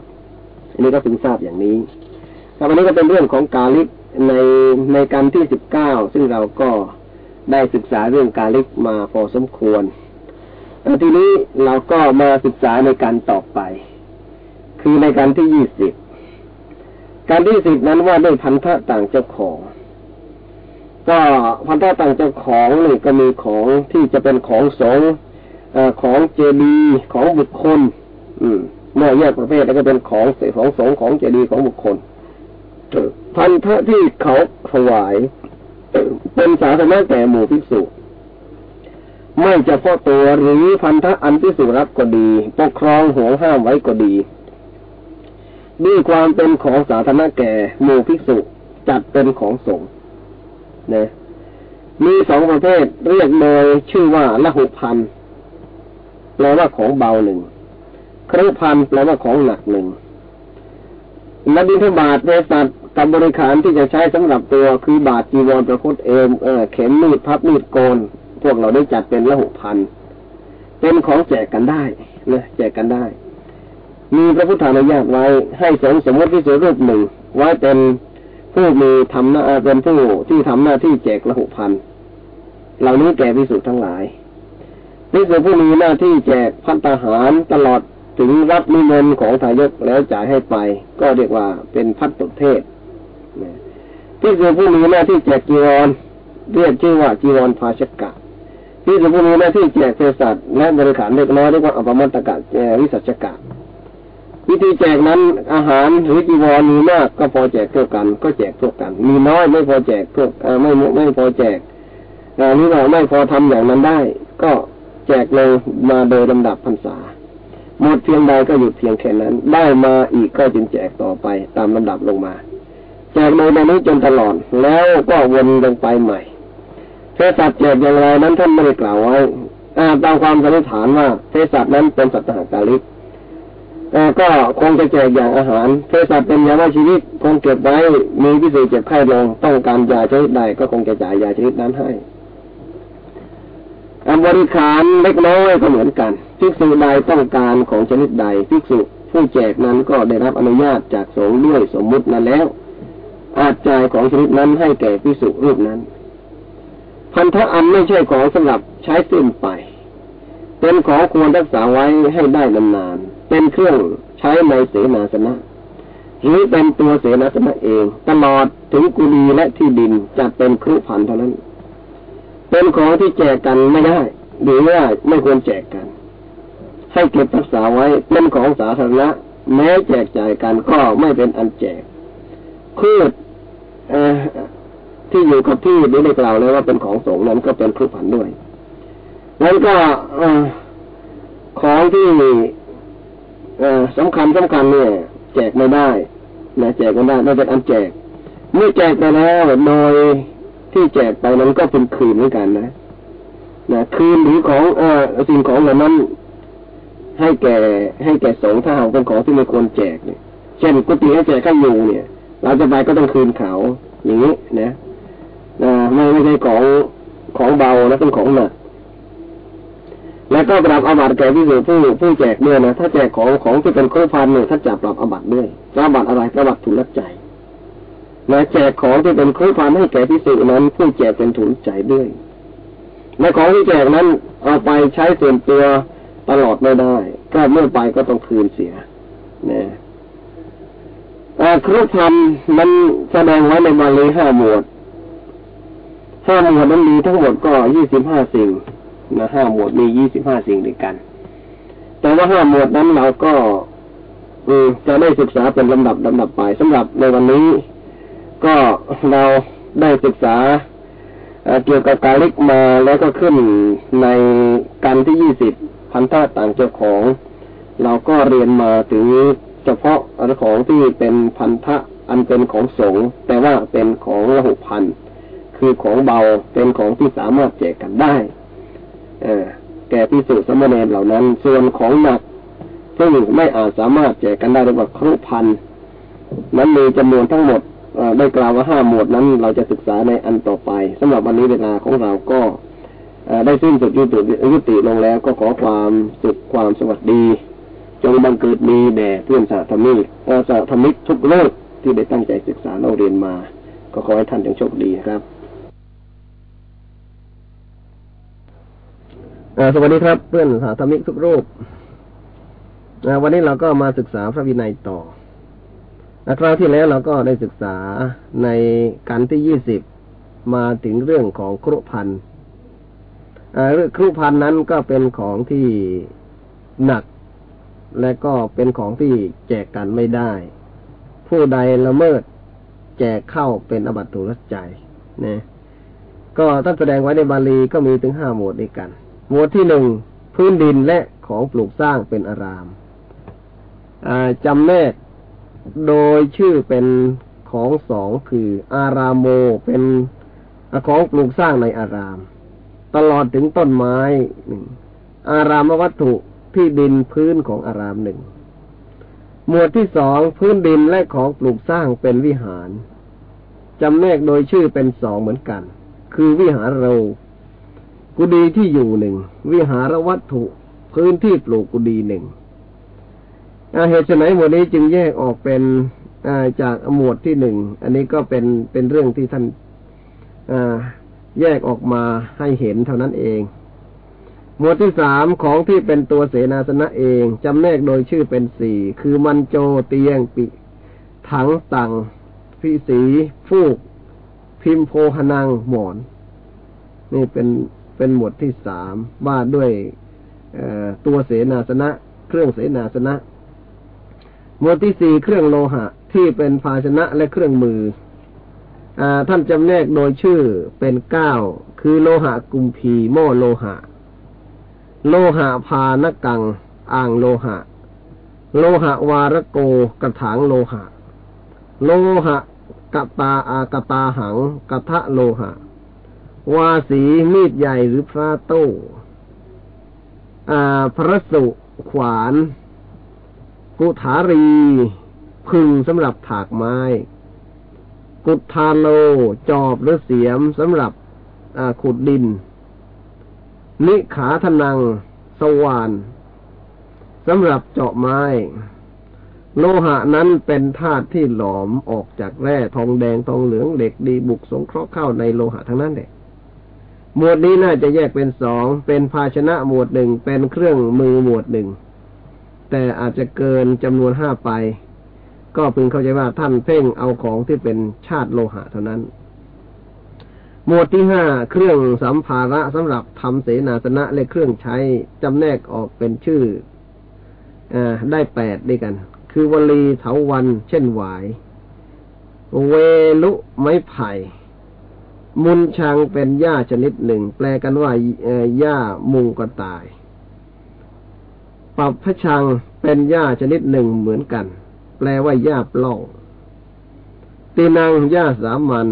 อันนี้ก็ถึงทราบอย่างนี้ครับอันนี้ก็เป็นเรื่องของกาลิกในในการที่สิบเก้าซึ่งเราก็ได้ศึกษาเรื่องกาลิกมาพอสมควร ทีนี้เราก็มาศึกษาในการต่อไป คือในการที่ยี่สิบการที่สิบนั้นว่าด้วยพันธะต่างเจ้าของ ก็พันธะต่างเจ้าของนี่ก็มีของที่จะเป็นของสงอของเจดีของบุคคล อืมเมื่อแยกประเภทแล้วก็เป็นของเสของสงของเจดีของบุคคลพันธะที่เขาถวายเป็นสาธารณะแก่หมู่ภิกษุ ไม่เฉพาะตัวหรือพันธะอันที่สุรับก็ดี ปกครองห่วงห้ามไว้ก็ดีด้วยความเป็นของสาธารณะแก่หมู่ภิกษุจัดเป็นของสงฆ์นะมีสองประเภทเรียกโดยชื่อว่าละหุพันแปลว่าของเบาหนึ่งครุพันแปลว่าของหนักหนึ่งและบิณฑบาตในสัตว์กับบริขารที่จะใช้สำหรับตัวคือบาทจีวรประคุตเอมเออเข็มมีดพับมีดโกน พวกเราได้จัดเป็นละหุพันเป็นของแจกกันได้นะแจกกันได้ มีพระพุทธานุญาตไว้ให้สงสมมติที่สุรูปหนึ่งไว้เป็นผู้มีทำหน้าเป็นผู้ที่ทำหน้าที่แจกละหุพันเหล่านี้แก่พิสุทั้งหลายพิสุผู้มีหน้าที่แจกพันตาหารตลอดถึงรับนิมนต์ของทายกแล้วจ่ายให้ไป ก็เรียกว่าเป็นพัดตุเทศพิสุผู้มีหน้าที่แจกจีวรเรียกชื่อว่าจีวรภาชกะ ที่สมบูรณ์หน้าที่แจกเภสัชและบริขารเล็กน้อยเรียกว่าอภมัตตกะแจกวิสัชกะวิธีแจกนั้นอาหารหรือจีวรมีมากก็พอแจกเท่ากัน ก็แจกเท่ากัน มีน้อยไม่พอแจกเท่าไม่ไม่พอแจกหรือว่าไม่พอทำอย่างนั้นได้ ก็แจกเลยมาโดยลำดับพรรษาหมดเพียงใดก็หยุดเพียงแค่นั้น ได้มาอีกก็จึงแจกต่อไปตามลำดับลงมา แจกในแบบนี้จนตลอดแล้วก็วนลงไปใหม่ ภสัชแจกอย่างไรนั้นท่านไม่ได้กล่าวไว้ตามความสันนิษฐานว่าเทสัตนั้นเป็นสัตว์หากาลิกก็คงจะแจกอย่างอาหารเทสัตเป็นยาว่าชีวิตคงเก็บไว้มีพิเศษเจ็บไข้ลงต้องการยาชนิดใดก็คงจะจ่ายยาชนิดนั้นให้อบริขารเล็กน้อยก็เหมือนกันภิกษุใดต้องการของชนิดใดภิกษุผู้แจกนั้นก็ได้รับอนุญาตจากสงฆ์ด้วยสมมุตินั้นแล้ว อาจจ่ายของชนิดนั้นให้แก่ภิกษุรูปนั้น พันธะอันไม่ใช่ของสำหรับใช้สิ้นไป เป็นของควรรักษาไว้ให้ได้นานๆเป็นเครื่องใช้ในเสนาสนะหรือเป็นตัวเสนาสนะเอง ตลอดถึงกุลีและที่ดินจะเป็นครุพันเท่านั้น เป็นของที่แจกกันไม่ได้ หรือว่าไม่ควรแจกกัน ให้เก็บรักษาไว้เป็นของสาธารณะ แม้แจกจ่ายกันก็ไม่เป็นอันแจกพืช ที่อยู่กับที่นี้ได้กล่าวแล้วว่าเป็นของสงฆ์นั้นก็เป็นครุผันด้วยนั้นก็ของที่สำคัญสำคัญเนี่ย แจกไม่ได้นะแจกไม่ได้ไม่เป็นอันแจกเมื่อแจกไปแล้วโดยที่แจกไปนั้นก็เป็นคืนเหมือนกันนะนะคืนหรือของเออสิ่งของเหล่านั้น ให้แก่ให้แก่สงฆ์ถ้าหากเป็นของที่ไม่ควรแจกเนี่ยเช่นกุฏิให้แจกข้าอยู่เนี่ย เราจะไปก็ต้องคืนเขาอย่างนี้นะ ไม่ไม่ใช่ของของเบานะเป็นของหนักแล้วก็ปรับอาบัติแก่ที่สูผู้ผู้แจกด้วยนะถ้าแจกของของที่เป็นโคพันเนี่ยถ้าจับปรับอาบัติด้วยอาบัติอะไรอาบัติถุนละใจนะแจกของที่เป็นโคพันให้แก่พิสูจนั้น ผู้แจกเป็นถุนใจด้วยและของที่แจกนั้นเอาไปใช้ส่วนตัวตลอดไม่ได้ ก็เมื่อไปก็ต้องคืนเสียนะครุพันมันแสดงไว้ในบาลีห้าหมวด ห้าหมวดนั้นมีทั้งหมดก็ยี่สิบห้าสิ่งนะห้าหมวดมียี่สิบห้าสิ่งด้วยกัน แต่ว่าห้าหมวดนั้นเราก็จะได้ศึกษาเป็นลำดับลำดับไปสำหรับในวันนี้ ก็เราได้ศึกษาเกี่ยวกับการเล็กมาแล้วก็ขึ้นในการที่ยี่สิบพันธะต่างเจ้าของ เราก็เรียนมาถึงเฉพาะอันของที่เป็นพันธะอันเป็นของสงฆ์แต่ว่าเป็นของระหุพัน คือของเบาเป็นของที่สามารถแจกกันได้อแก่พิสุสมณเณรเหล่านั้น ส่วนของหนัก ซึ่งไม่อาจสามารถแจกกันได้เรียกว่าครุพันนั้นมีจำนวนทั้งหมดได้กล่าวว่าห้าหมวดนั้น เราจะศึกษาในอันต่อไปสำหรับวันนี้เวลาของเราก็ได้สิ้นสุดยุติยุติลงแล้วก็ขอความสุขความสวัสดี จงบังเกิดมีแด่เพื่อนสาธมิกสาธมิกทุกโลกที่ได้ตั้งใจศึกษาเราเรียนมา ก็ขอให้ท่านจงโชคดีครับ สวัสดีครับ เพื่อนสาธมิกทุกรูปวันนี้เราก็มาศึกษาพระวินัยต่อคราวที่แล้วเราก็ได้ศึกษาในกันที่ยี่สิบมาถึงเรื่องของครุพันธ์ครุพันนั้นก็เป็นของที่หนัก และก็เป็นของที่แจกกันไม่ได้ ผู้ใดละเมิดแจกเข้าเป็นอบัติทุรใจนะก็ท่านแสดงไว้ในบาลีก็มีถึงห้าหมวดด้วยกัน หมวดที่หนึ่งพื้นดินและของปลูกสร้างเป็นอารามจำแนกโดยชื่อเป็นของสองคือ อารามโมเป็นของปลูกสร้างในอาราม ตลอดถึงต้นไม้หนึ่งอารามวัตถุที่ดินพื้นของอารามหนึ่งหมวดที่สองพื้นดินและของปลูกสร้างเป็นวิหารจำแนกโดยชื่อเป็นสองเหมือนกัน คือวิหารโร กุดีที่อยู่หนึ่ง วิหารวัตถุพื้นที่ปลูกกุดีหนึ่งเหตุไหนหมวดนี้จึงแยกออกเป็นจากหมวดที่หนึ่ง อันนี้ก็เป็นเป็นเรื่องที่ท่านแยกออกมาให้เห็นเท่านั้นเอง หมวดที่สามของที่เป็นตัวเสนาสนะเองจำแนกโดยชื่อเป็นสี่คือมันโจเตียงปิถังตังพิสีฟูก พิมโพหนังหมอน นี่เป็น เป็นหมวดที่สามว่าด้วยตัวเสนาสนะ เครื่องเสนาสนะ หมวดที่สี่เครื่องโลหะ ที่เป็นภาชนะและเครื่องมือท่านจำแนกโดยชื่อเป็นเก้าคือโลหะกุมพีโมโลหะ โลหะพานกัง อ่างโลหะ โลหะวารโกกระถางโลหะ โลหะกตาอากตาหังกะทะโลหะ วาสีมีดใหญ่หรือพระโต้พระสุขวาน กุธารี พึงสำหรับถากไม้ กุทาโล จอบหรือเสียมสำหรับขุดดิน นิขาทนัง สวานสำหรับเจาะไม้ โลหะนั้นเป็นธาตุที่หลอมออกจากแร่ทองแดงทองเหลืองเหล็กดีบุกสงเคราะห์เข้าในโลหะทั้งนั้นแหละ หมวดนี้น่าจะแยกเป็นสอง เป็นภาชนะหมวดหนึ่ง เป็นเครื่องมือหมวดหนึ่ง แต่อาจจะเกินจำนวนห้าไป ก็พึงเข้าใจว่าท่านเพ่งเอาของที่เป็นชาติโลหะเท่านั้น หมวดที่ห้าเครื่องสัมภาระสำหรับทำเสนาสนะและเครื่องใช้จำแนกออกเป็นชื่ออได้แปดด้วยกัน คือวลีเถาวัน เช่นหวาย เวลุไม้ไผ่ มุนชังเป็นหญ้าชนิดหนึ่ง แปลกันว่าหญ้ามุงก็ตาย ปับพะชังเป็นหญ้าชนิดหนึ่งเหมือนกัน แปลว่าหญ้าปล้องตีนังหญ้าสามัญ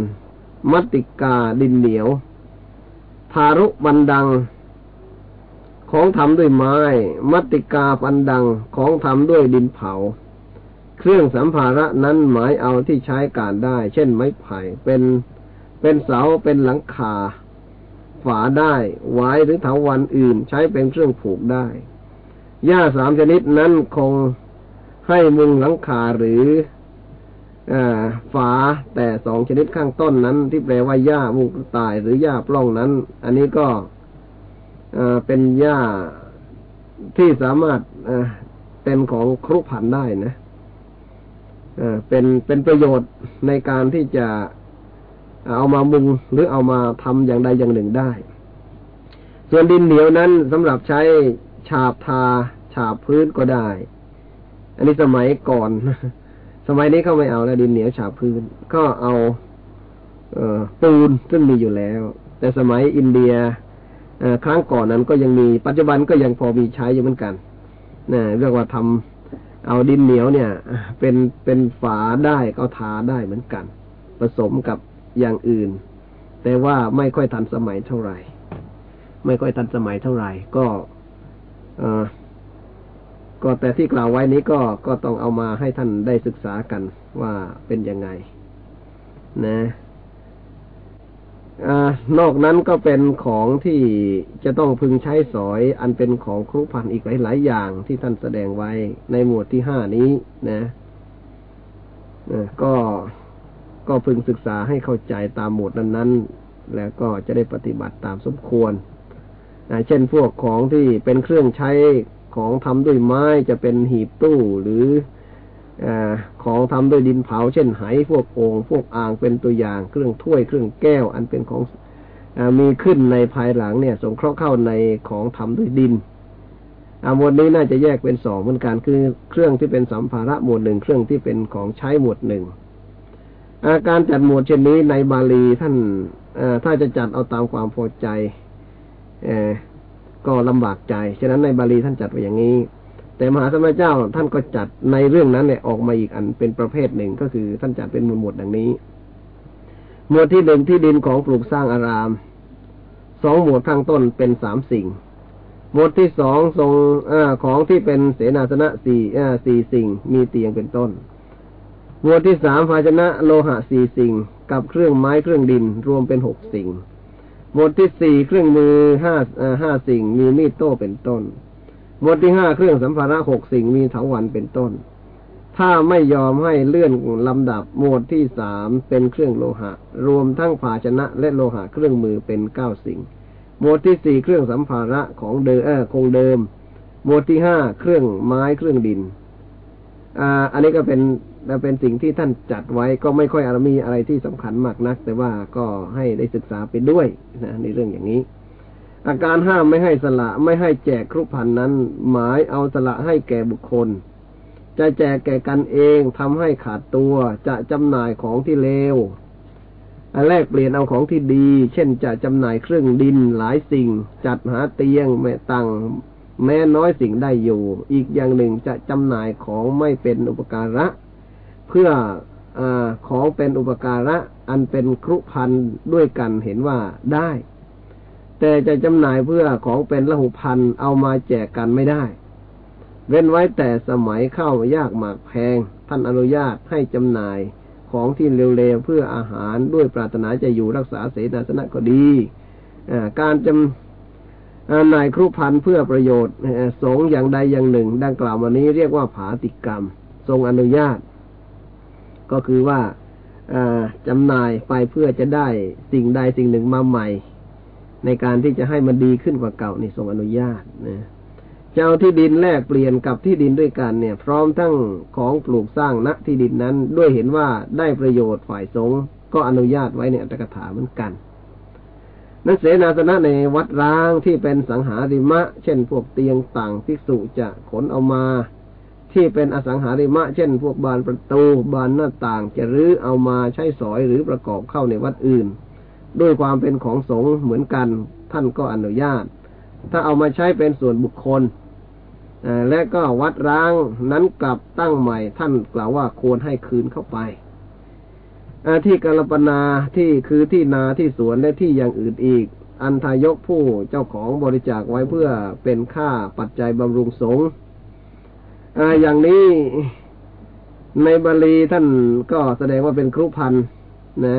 มัติกาดินเหนียว ทารุบันดัง ของทำด้วยไม้ มัติกาปันดังของทำด้วยดินเผา เครื่องสัมภาระนั้นหมายเอาที่ใช้การได้ เช่นไม้ไผ่เป็น เป็นเสาเป็นหลังคาฝาได้ไว้หรือเถาวันอื่น ใช้เป็นเครื่องผูกได้หญ้าสามชนิดนั้นคงให้มุงหลังคาหรืออฝาแต่สองชนิดข้างต้นนั้น ที่แปลว่าหญ้ามุงตายหรือหญ้าปล้องนั้น อันนี้ก็เป็นหญ้าที่สามารถเป็นของครุพันได้นะเป็นเป็นประโยชน์ในการที่จะ เอามามุงหรือเอามาทำอย่างใดอย่างหนึ่งได้ ส่วนดินเหนียวนั้นสำหรับใช้ฉาบทา ฉาบพื้นก็ได้ อันนี้สมัยก่อน สมัยนี้เขาไม่เอาแล้วดินเหนียวฉาบพื้น ก็เอาเอปูนซึ่งมีอยู่แล้ว แต่สมัยอินเดียครั้งก่อนนั้นก็ยังมีปัจจุบันก็ยังพอมีใช้อยู่เหมือนกันนะเรียกว่าทำเอาดินเหนียวเนี่ย เป็นเป็นฝาได้ก็ทาได้เหมือนกัน ผสมกับ อย่างอื่น แต่ว่าไม่ค่อยทันสมัยเท่าไหร่ ไม่ค่อยทันสมัยเท่าไหร่ ก็ก็แต่ที่กล่าวไว้นี้ก็ก็ต้องเอามาให้ท่านได้ศึกษากันว่าเป็นยังไง นะอนอกนั้นก็เป็นของที่จะต้องพึงใช้สอยอันเป็นของครุพันอีกหลาย ๆ อย่างที่ท่านแสดงไว้ในหมวดที่ห้านี้นะก็ ก็พึงศึกษาให้เข้าใจตามหมวดนั้นๆ แล้วก็จะได้ปฏิบัติตามสมควรเช่นพวกของที่เป็นเครื่องใช้ของทำด้วยไม้จะเป็นหีบตู้หรืออของทำด้วยดินเผา เช่นไหพวกโอ่งพวกอ่างเป็นตัวอย่างเครื่องถ้วยเครื่องแก้วอันเป็นของอมีขึ้นในภายหลังเนี่ย สงเคราะห์เข้าในของทำด้วยดินอาหมวดนี้น่าจะแยกเป็นสองเหมือนกันคือเครื่องที่เป็นสัมภาระหมวดหนึ่งเครื่องที่เป็นของใช้หมวดหนึ่ง อาการจัดหมวดเช่นนี้ในบาลีท่านถ้าจะจัดเอาตามความพอใจก็ลำบากใจ ฉะนั้นในบาลีท่านจัดไว้อย่างนี้ แต่มหาสมณเจ้าท่านก็จัดในเรื่องนั้นเนี่ยออกมาอีกอันเป็นประเภทหนึ่งก็คือท่านจัดเป็นหมวดหมวดดังนี้ หมวดที่หนึ่งที่ดินของปลูกสร้างอาราม สองหมวดข้างต้นเป็นสามสิ่ง หมวดที่สองทรงอของที่เป็นเสนาสนะสี่สี่สิ่ง มีเตียงเป็นต้น หมวดที่สามภาชนะโลหะสี่สิ่ง กับเครื่องไม้เครื่องดินรวมเป็นหกสิ่ง หมวดที่สี่เครื่องมือห้าห้าสิ่ง มีมีดโต้เป็นต้น หมวดที่ห้าเครื่องสัมภาระหกสิ่งมีเถาวันเป็นต้น ถ้าไม่ยอมให้เลื่อนลำดับหมวดที่สามเป็นเครื่องโลหะ รวมทั้งภาชนะและโลหะเครื่องมือเป็นเก้าสิ่ง หมวดที่สี่เครื่องสัมภาระของเดิมคงเดิม หมวดที่ห้าเครื่องไม้เครื่องดิน อันนี้ก็เป็นเป็นสิ่งที่ท่านจัดไว้ก็ไม่ค่อยอมีอะไรที่สำคัญมากนัก แต่ว่าก็ให้ได้ศึกษาไปด้วยนะในเรื่องอย่างนี้ อาการห้ามไม่ให้สละไม่ให้แจกครุพันนั้น หมายเอาสละให้แก่บุคคล จะแจกแก่กันเองทำให้ขาดตัวจะจำหน่ายของที่เลวอันแรกเปลี่ยนเอาของที่ดี เช่นจะจำหน่ายเครื่องดินหลายสิ่ง จัดหาเตียงแม่ตัง แม้น้อยสิ่งได้อยู่ อีกอย่างหนึ่งจะจำหน่ายของไม่เป็นอุปการะ เพื่ออของเป็นอุปการะ อันเป็นครุพันด้วยกันเห็นว่าได้ แต่จะจำหน่ายเพื่อของเป็นละหุพันเอามาแจกกันไม่ได้ เว้นไว้แต่สมัยเข้ายากหมากแพง ท่านอนุญาตให้จำหน่ายของที่เร็วๆเพื่ออาหารด้วยปรารถนาจะอยู่รักษาเสนาสนะก็ดีการจำ น่ายครุพันเพื่อประโยชน์สงอย่างใดอย่างหนึ่ง ดังกล่าวมานี้เรียกว่าผาติกรรม ทรงอนุญาต ก็คือว่าจำหน่ายไปเพื่อจะได้สิ่งใดสิ่งหนึ่งมาใหม่ ในการที่จะให้มันดีขึ้นกว่าเก่านี่ทรงอนุญาตนะจ้าที่ดินแลกเปลี่ยนกับที่ดินด้วยกันเนี่ย พร้อมทั้งของปลูกสร้างณที่ดินนั้น ด้วยเห็นว่าได้ประโยชน์ฝ่ายสงฆ์ก็อนุญาตไว้ในอัตถกถาเหมือนกัน นั้นเสนาสนะในวัดร้างที่เป็นสังหาริมะ เช่นพวกเตียงต่างภิกษุจะขนเอามา ที่เป็นอสังหาริมะ เช่น พวกบานประตูบานหน้าต่างจะรื้อเอามาใช้สอยหรือประกอบเข้าในวัดอื่น ด้วยความเป็นของสงฆ์เหมือนกัน ท่านก็อนุญาต ถ้าเอามาใช้เป็นส่วนบุคคลและก็วัดร้างนั้นกลับตั้งใหม่ ท่านกล่าวว่าควรให้คืนเข้าไป ที่กรปนาที่คือที่นาที่สวนและที่อย่างอื่นอีก อันทายกผู้เจ้าของบริจาคไว้เพื่อเป็นค่าปัจจัยบำรุงสงฆ์อย่างนี้ในบาลีท่านก็แสดงว่าเป็นครุพันนะ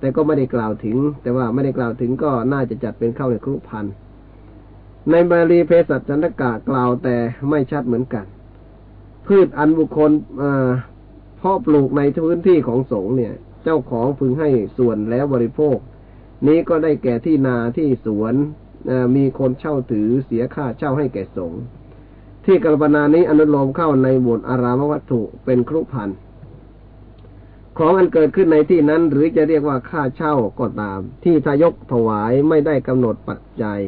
แต่ก็ไม่ได้กล่าวถึง แต่ว่าไม่ได้กล่าวถึงก็น่าจะจัดเป็นเข้าในครุพันในบาลีเพศสัจจันตกะกล่าวแต่ไม่ชัดเหมือนกัน พืชอันบุคคลเพาะปลูกในพื้นที่ของสงฆ์เนี่ย จ้าของพึงให้ส่วนแล้วบริโภค นี้ก็ได้แก่ที่นาที่สวนมีคนเช่าถือเสียค่าเช่าให้แก่สงฆ์ที่กรปนานี้อนุโลมเข้าในบทอารามวัตถุเป็นครุพันของอันเกิดขึ้นในที่นั้นหรือจะเรียกว่าค่าเช่าก็ตาม ที่ทายกถวายไม่ได้กำหนดปัจจัย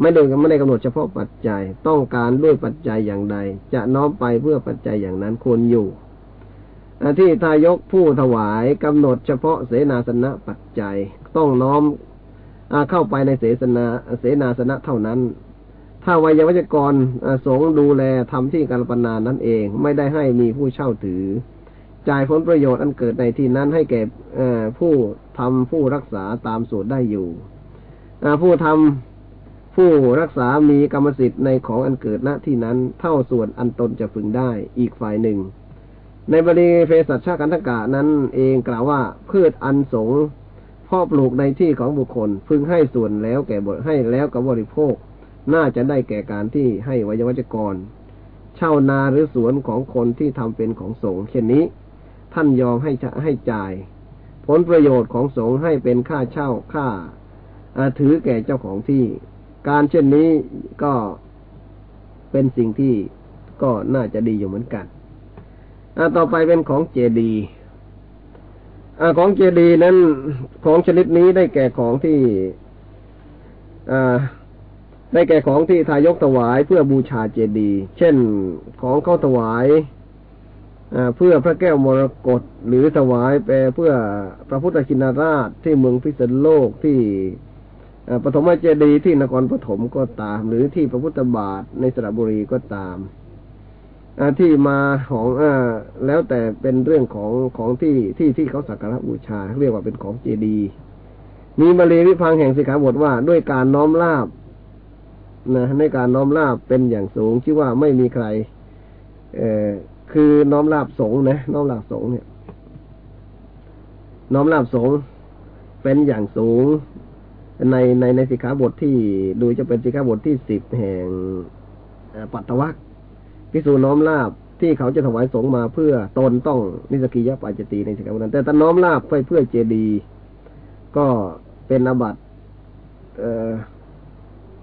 ไม่ได้ไม่ได้กำหนดเฉพาะปัจจัย ต้องการด้วยปัจจัยอย่างใด จะน้อมไปเพื่อปัจจัยอย่างนั้นควรอยู่ ที่ทายกผู้ถวายกำหนดเฉพาะเสนาสนะปัจจัย ต้องน้อมเข้าไปในเสนาเสนาสนะเท่านั้น ถ้าวัยวัจกรสงดูแลทำที่การปนานั้นเอง ไม่ได้ให้มีผู้เช่าถือ จ่ายผลประโยชน์อันเกิดในที่นั้นให้แก่ผู้ทำผู้รักษาตามสูตรได้อยู่ผู้ทำผู้รักษามีกรรมสิทธิ์ในของอันเกิดณที่นั้น เท่าส่วนอันตนจะพึงได้อีกฝ่ายหนึ่ง ในบริเภสัชากันตกะนั้นเองกล่าวว่าพืชอันสงพ่อปลูกในที่ของบุคคลพึงให้ส่วนแล้วแก่บทให้แล้วกับบริโภค น่าจะได้แก่การที่ให้วิยวัจกร เช่านาหรือสวนของคนที่ทำเป็นของสงเช่นนี้ ท่านยอมให้ให้จ่าย ผลประโยชน์ของสงให้เป็นค่าเช่าค่าถือแก่เจ้าของที่ การเช่นนี้ก็เป็นสิ่งที่ก็น่าจะดีอยู่เหมือนกัน ต่อไปเป็นของเจดีอของเจดีนั้นของชนิดนี้ได้แก่ของที่อได้แก่ของที่ทายกถวายเพื่อบูชาเจดีเช่นของเข้าถวายเพื่อพระแก้วมรกตหรือถวายไปเพื่อพระพุทธชินราชที่เมืองพิษณุโลกที่ปฐมเจดีที่นครปฐมก็ตาม หรือที่พระพุทธบาทในสระบุรีก็ตาม ที่มาของอแล้วแต่เป็นเรื่องของของที่ที่ที่เขาสักการะบูชา เรียกว่าเป็นของเจดีมีมาเรีวิพังแห่งสิกขาบทว่าด้วยการน้อมลาบนะในการน้อมลาบเป็นอย่างสูงชื่อว่าไม่มีใคร เออคือน้อมลาบสงนะน้อมลาบสงเนี่ย น้อมลาบสงเป็นอย่างสูง ในในในสิกขาบทที่ดูจะเป็นสิกขาบทที่สิบแห่งปัตตวัค พิสูน้อมลาบที่เขาจะถวายสงมาเพื่อตนต้องนิสกิยะปาจตีในสิกขาบทนั้น แต่ถ้าน้อมลาบไปเพื่อเจดีก็เป็นอบัต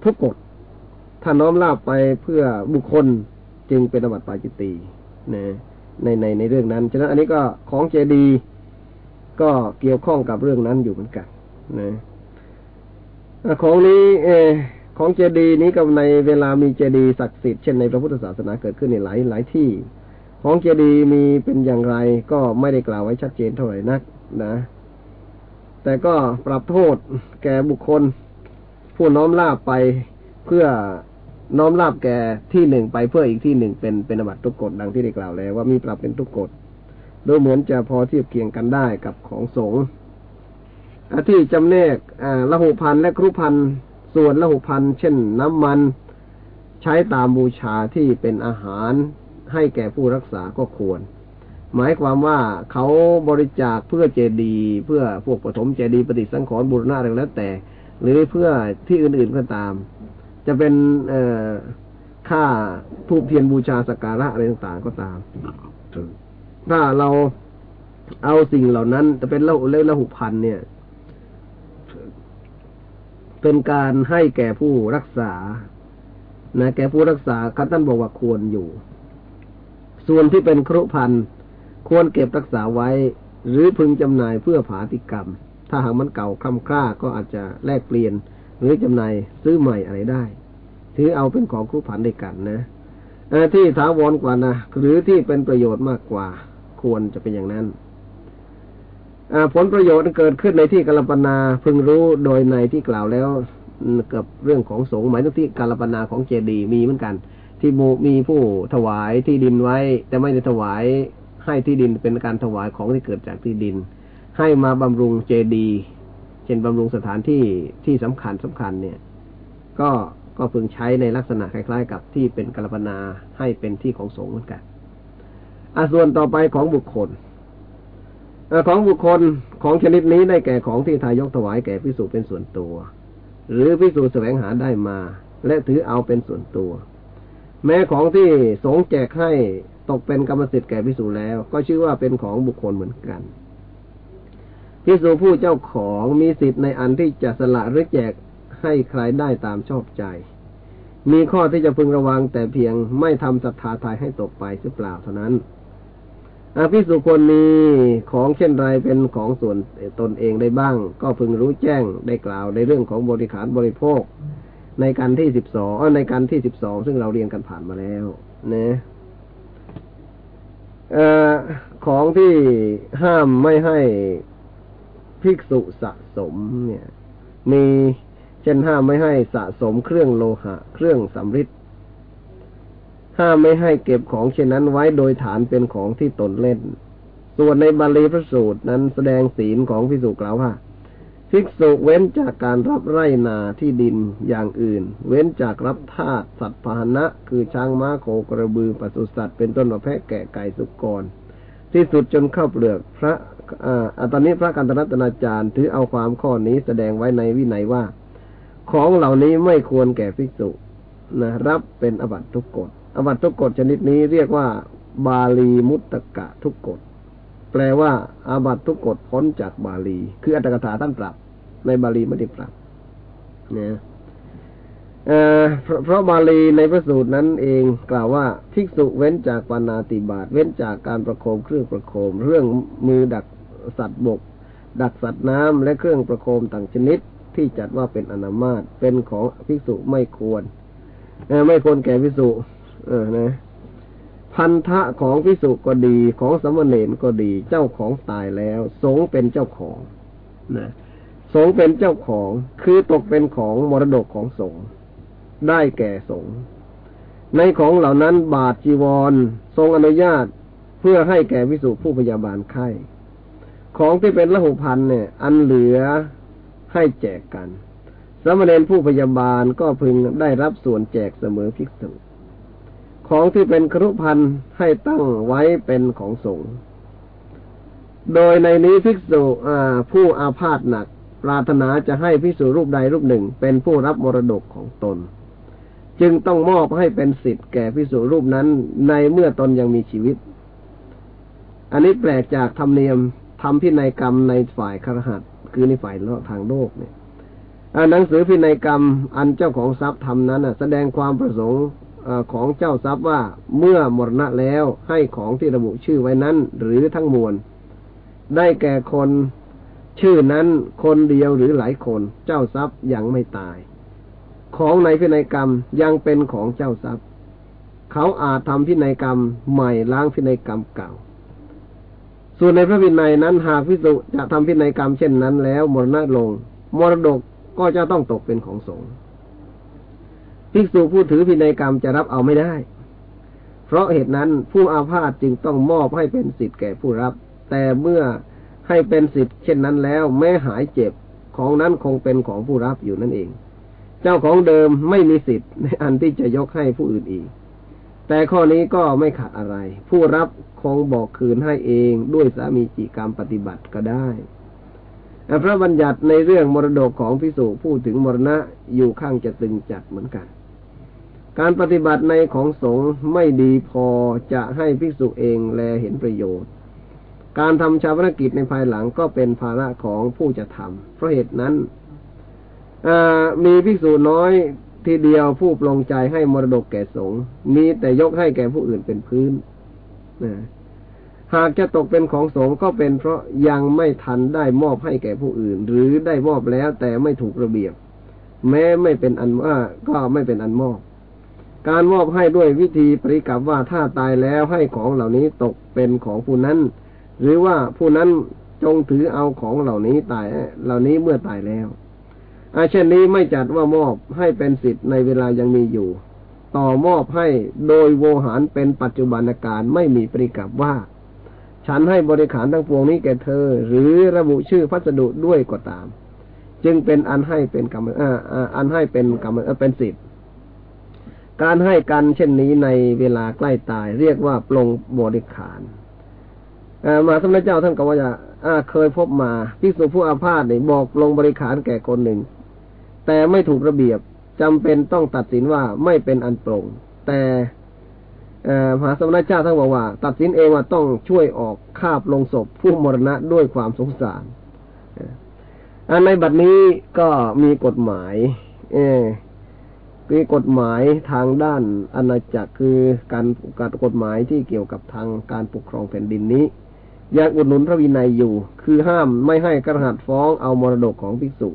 ทุกกฎถ้าน้อมลาบไปเพื่อบุคคลจึงเป็นอบัตปาจิตีนะในในในเรื่องนั้น ฉะนั้นอันนี้ก็ของเจดีก็เกี่ยวข้องกับเรื่องนั้นอยู่เหมือนกันนะของนี้เอ ของเจดีย์นี้ก็ในเวลามีเจดีย์ศักดิ์สิทธิ์เช่นในพระพุทธศาสนาเกิดขึ้นในหลายหลายที่ ของเจดีย์มีเป็นอย่างไรก็ไม่ได้กล่าวไว้ชัดเจนเท่าไหร่นักนะ แต่ก็ปรับโทษแก่บุคคล ผู้น้อมลาบไปเพื่อน้อมลาบแก่ที่หนึ่งไปเพื่ออีกที่หนึ่งเป็นเป็นอบัตทุกกฎดังที่ได้กล่าวแล้วว่ามีปรับเป็นทุกกฎดยเหมือนจะพอเทียบเคียงกันได้กับของสงฆ์ที่จำแนกละหุพันและครุพัน ส่วนละหุพันธ์เช่นน้ำมัน ใช้ตามบูชาที่เป็นอาหารให้แก่ผู้รักษาก็ควร หมายความว่าเขาบริจาคเพื่อเจดีเพื่อพวกปฐมเจดีปฏิสังขรณ์บุรณะอะไรแล้วแต่ หรือเพื่อที่อื่นๆก็ตาม จะเป็นเอ่อค่าทูบเทียนบูชาสักการะอะไรต่างๆก็ตามถ้าเราเอาสิ่งเหล่านั้นจะเป็นเล่าเล่ละหุพันเนี่ย เป็นการให้แก่ผู้รักษา นะ แก่ผู้รักษาคัท่านบอกว่าควรอยู่ ส่วนที่เป็นครุพันควรเก็บรักษาไว้ หรือพึงจำหน่ายเพื่อผาติกรรม ถ้าหากมันเก่าคำคร่าก็อาจจะแลกเปลี่ยน หรือจำหน่ายซื้อใหม่อะไรได้ ถือเอาเป็นของครุพันด้วยกันนะที่ถาวรกว่านะหรือที่เป็นประโยชน์มากกว่า ควรจะเป็นอย่างนั้น ผลประโยชน์เกิดขึ้นในที่กาลปนาพึงรู้โดยในที่กล่าวแล้วกับเรื่องของสงฆ์หมายถึงที่กาลปนาของเจดีมีเหมือนกัน ที่มีผู้ถวายที่ดินไว้ แต่ไม่ได้ถวายให้ที่ดินเป็นการถวายของที่เกิดจากที่ดิน ให้มาบำรุงเจดีเช่นบำรุงสถานที่ที่สำคัญสำคัญเนี่ย ก็ก็พึงใช้ในลักษณะคล้าย ๆ กับที่เป็นกาลปนาให้เป็นที่ของสงฆ์เหมือนกันอส่วนต่อไปของบุคคล ของบุคคลของชนิดนี้ได้แก่ของที่ทายกถวายแก่พิสูจเป็นส่วนตัว หรือพิสูจแสวงหาได้มา และถือเอาเป็นส่วนตัว แม้ของที่สงแจกให้ตกเป็นกรรมสิทธิ์แก่พิสูจแล้ว ก็ชื่อว่าเป็นของบุคคลเหมือนกันพิสูจผู้เจ้าของมีสิทธิ์ในอันที่จะสละหรือแจกให้ใครได้ตามชอบใจ มีข้อที่จะพึงระวังแต่เพียงไม่ทำศรัทธาทายให้ตกไปหรือเปล่าเท่านั้น อภิสุคนนี้ของเช่นไรเป็นของส่วนตนเองได้บ้าง ก็พึงรู้แจ้งได้กล่าวในเรื่องของบริขารบริโภค ในการที่สิบสองในการที่สิบสองซึ่งเราเรียนกันผ่านมาแล้วนะอของที่ห้ามไม่ให้ภิกษุสะสม เนี่ย มีเช่นห้ามไม่ให้สะสมเครื่องโลหะ เครื่องสำริด ห้าไม่ให้เก็บของเช่นนั้นไว้โดยฐานเป็นของที่ตนเล่น ส่วนในบาลีพระสูตรนั้นแสดงศีลของพิสุกล่าวว่าภิกษุเว้นจากการรับไร่นาที่ดินอย่างอื่น เว้นจากรับทาสสัตว์พาหนะ คือช้างม้าโคกระบือปศุสัตว์เป็นต้นประแพะแกะไก่สุกร ที่สุดจนเข้าเปลือกพระอาตอนนี้พระกันตรัตนาจารย์ถือเอาความข้อนี้แสดงไว้ในวินัยว่า ของเหล่านี้ไม่ควรแก่ภิกษุนะรับเป็นอบัตทุกกฎ อบัตทุกกฎชนิดนี้เรียกว่า บาลีมุตตะทุกกฎแปลว่าอาบัตทุกกฎพ้นจากบาลี คืออัตถกถาท่านปรับ ในบาลีไม่ได้ปรับเนี่ยเพราะบาลีในพระสูตรนั้นเองกล่าวว่าภิกษุเว้นจากปานาติบาตเว้นจากการประโคมเครื่องประโคม เรื่องมือดักสัตว์บก ดักสัตว์น้ำและเครื่องประโคมต่างชนิดที่จัดว่าเป็นอนามาตเป็นของภิกษุไม่ควรไม่ควรแก่ภิกษุ เออนะพันธะของพิสุก็ดีของสมณเณรก็ดี เจ้าของตายแล้ว สงเป็นเจ้าของนะสงเป็นเจ้าของคือตกเป็นของมรดกของสงได้แก่สงในของเหล่านั้นบาทจีวร ทรงอนุญาตเพื่อให้แก่วิสุผู้พยาบาลไข้ของที่เป็นละหุพันเนี่ย อันเหลือให้แจกกันสมณเณรผู้พยาบาลก็พึงได้รับส่วนแจกเสมอภิกษุ ของที่เป็นครุพันธ์ให้ตั้งไว้เป็นของสงฆ์โดยในนี้ภิกษุผู้อาพาธหนัก ปรารถนาจะให้ภิกษุรูปใดรูปหนึ่งเป็นผู้รับมรดกของตน จึงต้องมอบให้เป็นสิทธิ์แก่ภิกษุรูปนั้นในเมื่อตนยังมีชีวิต อันนี้แปลกจากธรรมเนียมทำพินัยกรรมในฝ่ายครหัสคือในฝ่ายโลกทางโลกเนี่ยหนังสือพินัยกรรมอันเจ้าของทรัพย์ทำนั้นแสดงความประสงค์ ของเจ้าทรัพย์ว่าเมื่อมรณะแล้วให้ของที่ระบุชื่อไว้นั้น หรือทั้งมวล ได้แก่คนชื่อนั้นคนเดียวหรือหลายคน เจ้าทรัพย์ยังไม่ตาย ของในพินัยกรรมยังเป็นของเจ้าทรัพย์ เขาอาจทำพินัยกรรมใหม่ล้างพินัยกรรมเก่า ส่วนในพระวินัยนั้นหากพิสุจะทำพินัยกรรมเช่นนั้นแล้วมรณะลง มรดกก็จะต้องตกเป็นของสงฆ์ ภิกษุผู้ถือพินัยกรรมจะรับเอาไม่ได้ เพราะเหตุนั้นผู้อาพาธจึงต้องมอบให้เป็นสิทธิ์แก่ผู้รับ แต่เมื่อให้เป็นสิทธิ์เช่นนั้นแล้ว แม้หายเจ็บของนั้นคงเป็นของผู้รับอยู่นั่นเองจจ้าของเดิมไม่มีสิทธิ์ในอันที่จะยกให้ผู้อื่นอีก แต่ข้อนี้ก็ไม่ขาดอะไร ผู้รับคงบอกคืนให้เองด้วยสามีจิกรรมปฏิบัติก็ได้พระบัญญัติในเรื่องมรดกของพิสุพูดถึงมรณะอยู่ข้างจะตึงจัดเหมือนกัน การปฏิบัติในของสงฆ์ไม่ดีพอจะให้ภิกษุเองแลเห็นประโยชน์ การทำชาวนกิจในภายหลังก็เป็นภาระของผู้จะทำเพราะเหตุนั้นมีภิกษุน้อยทีเดียวผู้ปลงใจให้มรดกแก่สงฆ์มีแต่ยกให้แก่ผู้อื่นเป็นพื้นหากจะตกเป็นของสงฆ์ก็เป็นเพราะยังไม่ทันได้มอบให้แก่ผู้อื่น หรือได้มอบแล้วแต่ไม่ถูกระเบียบ แม้ไม่เป็นอันว่าก็ไม่เป็นอันมอบ การมอบให้ด้วยวิธีปริกับว่าถ้าตายแล้วให้ของเหล่านี้ตกเป็นของผู้นั้น หรือว่าผู้นั้นจงถือเอาของเหล่านี้ตายเหล่านี้เมื่อตายแล้วอาเช่นนี้ไม่จัดว่ามอบให้เป็นสิทธิ์ในเวลายังมีอยู่ ต่อมอบให้โดยโวหารเป็นปัจจุบันการไม่มีปริกับว่า ฉันให้บริขารทั้งปวงนี้แก่เธอ หรือระบุชื่อพัสดุด้วยก็ตาม จึงเป็นอันให้เป็นกรรมอ,อันให้เป็นกรรมเป็นสิทธิ์ การให้กันเช่นนี้ในเวลาใกล้ตาย เรียกว่าปลงบริขารมาสมเด็จเจ้าท่านก็ว่าจะเคยพบมาภิกษุผู้อาพาธเนี่ยบอกลงบริขารแก่คนหนึ่ง แต่ไม่ถูกระเบียบจำเป็นต้องตัดสินว่าไม่เป็นอันปรงแต่มหาสมณเจ้าท่านบอกว่า ตัดสินเองว่าต้องช่วยออกคาบลงศพผู้มรณะด้วยความสงสารอันในบัดนี้ก็มีกฎหมาย เอ มีกฎหมายทางด้านอาณาจักรคือการการกฎหมายที่เกี่ยวกับทางการปกครองแผ่นดินนี้ยังอุดหนุนพระวินัยอยู่ คือห้ามไม่ให้กระหัดฟ้องเอามรดกของภิกษุ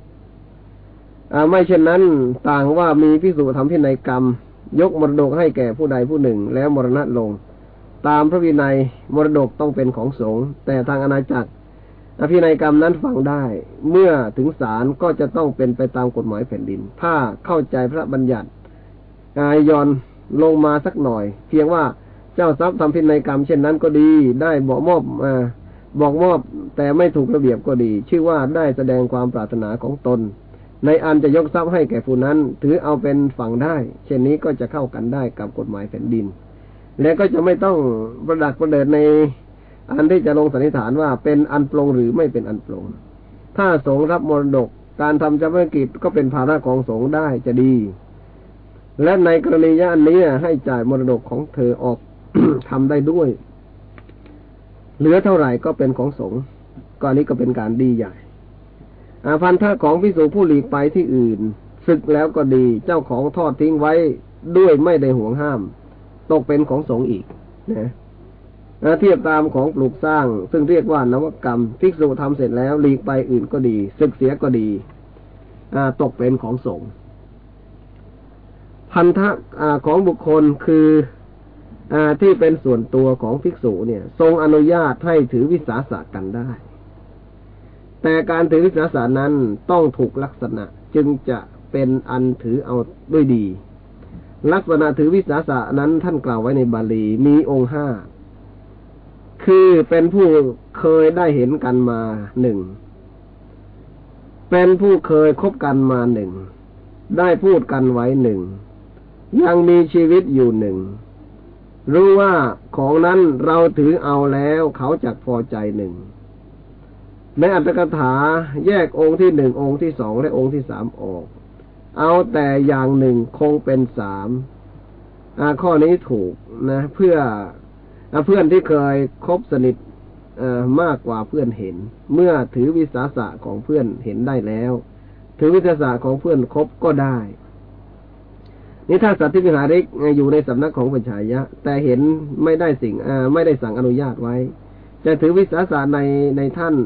ไม่เช่นนั้นต่างว่ามีภิกษุทำพินัยกรรม ยกมรดกให้แก่ผู้ใดผู้หนึ่ง แล้วมรณะลง ตามพระวินัยมรดกต้องเป็นของสงฆ์แต่ทางอาณาจักร อภินัยกรรมนั้นฟังได้ เมื่อถึงศาลก็จะต้องเป็นไปตามกฎหมายแผ่นดิน ถ้าเข้าใจพระบัญญัติอายอนลงมาสักหน่อย เพียงว่าเจ้าทรัพย์ทำพินัยกรรม เช่นนั้นก็ดี ได้บอกมอบอบอกมอบแต่ไม่ถูกระเบียบก็ดี ชื่อว่าได้แสดงความปรารถนาของตน ในอันจะยกทรัพย์ให้แก่ผู้นั้น ถือเอาเป็นฝั่งได้ เช่นนี้ก็จะเข้ากันได้กับกฎหมายแผ่นดิน และก็จะไม่ต้องประดักประเดิดใน อันที่จะลงสันนิษฐานว่าเป็นอันปรงหรือไม่เป็นอันปรงถ้าสงรับมรดกการทำจำพกิจก็เป็นภาระของสงได้จะดี และในกรณีย่านนี้ให้จ่ายมรดกของเธอออกทำได้ด้วย เหลือเท่าไหร่ก็เป็นของสงก็อันนี้ก็เป็นการดีใหญ่อาพันธะของพิสูผู้หลีกไปที่อื่นศึกแล้วก็ดี เจ้าของทอดทิ้งไว้ด้วยไม่ได้ห่วงห้าม ตกเป็นของสงอีกนะ เทียบตามของปลูกสร้าง ซึ่งเรียกว่านวกรรมภิกษุทำเสร็จแล้วหลีกไปอื่นก็ดีศึกเสียก็ดีตกเป็นของสงฆ์พันธะของบุคคลคืออที่เป็นส่วนตัวของภิกษุเนี่ย ทรงอนุญาตให้ถือวิสาสะกันได้ แต่การถือวิสาสานั้นต้องถูกลักษณะจึงจะเป็นอันถือเอาด้วยดี ลักษณะถือวิสาสะนั้นท่านกล่าวไว้ในบาลีมีองค์ห้า คือเป็นผู้เคยได้เห็นกันมาหนึ่ง เป็นผู้เคยคบกันมาหนึ่ง ได้พูดกันไว้หนึ่ง ยังมีชีวิตอยู่หนึ่ง รู้ว่าของนั้นเราถือเอาแล้วเขาจะพอใจหนึ่งในอัตถกถาแยกองค์ที่หนึ่งองค์ที่สองและองค์ที่สามออก เอาแต่อย่างหนึ่งคงเป็นสามข้อนี้ถูกนะ เพื่อ เพื่อนที่เคยคบสนิทมากกว่าเพื่อนเห็น เมื่อถือวิสาสะของเพื่อนเห็นได้แล้ว ถือวิสาสะของเพื่อนคบก็ได้นี่ถ้าสัตว์ที่วิหาริกอยู่ในสำนักของปัญชายะ แต่เห็นไม่ได้สิ่งไม่ได้สั่งอนุญาตไว้ จะถือวิสาสะในในท่าน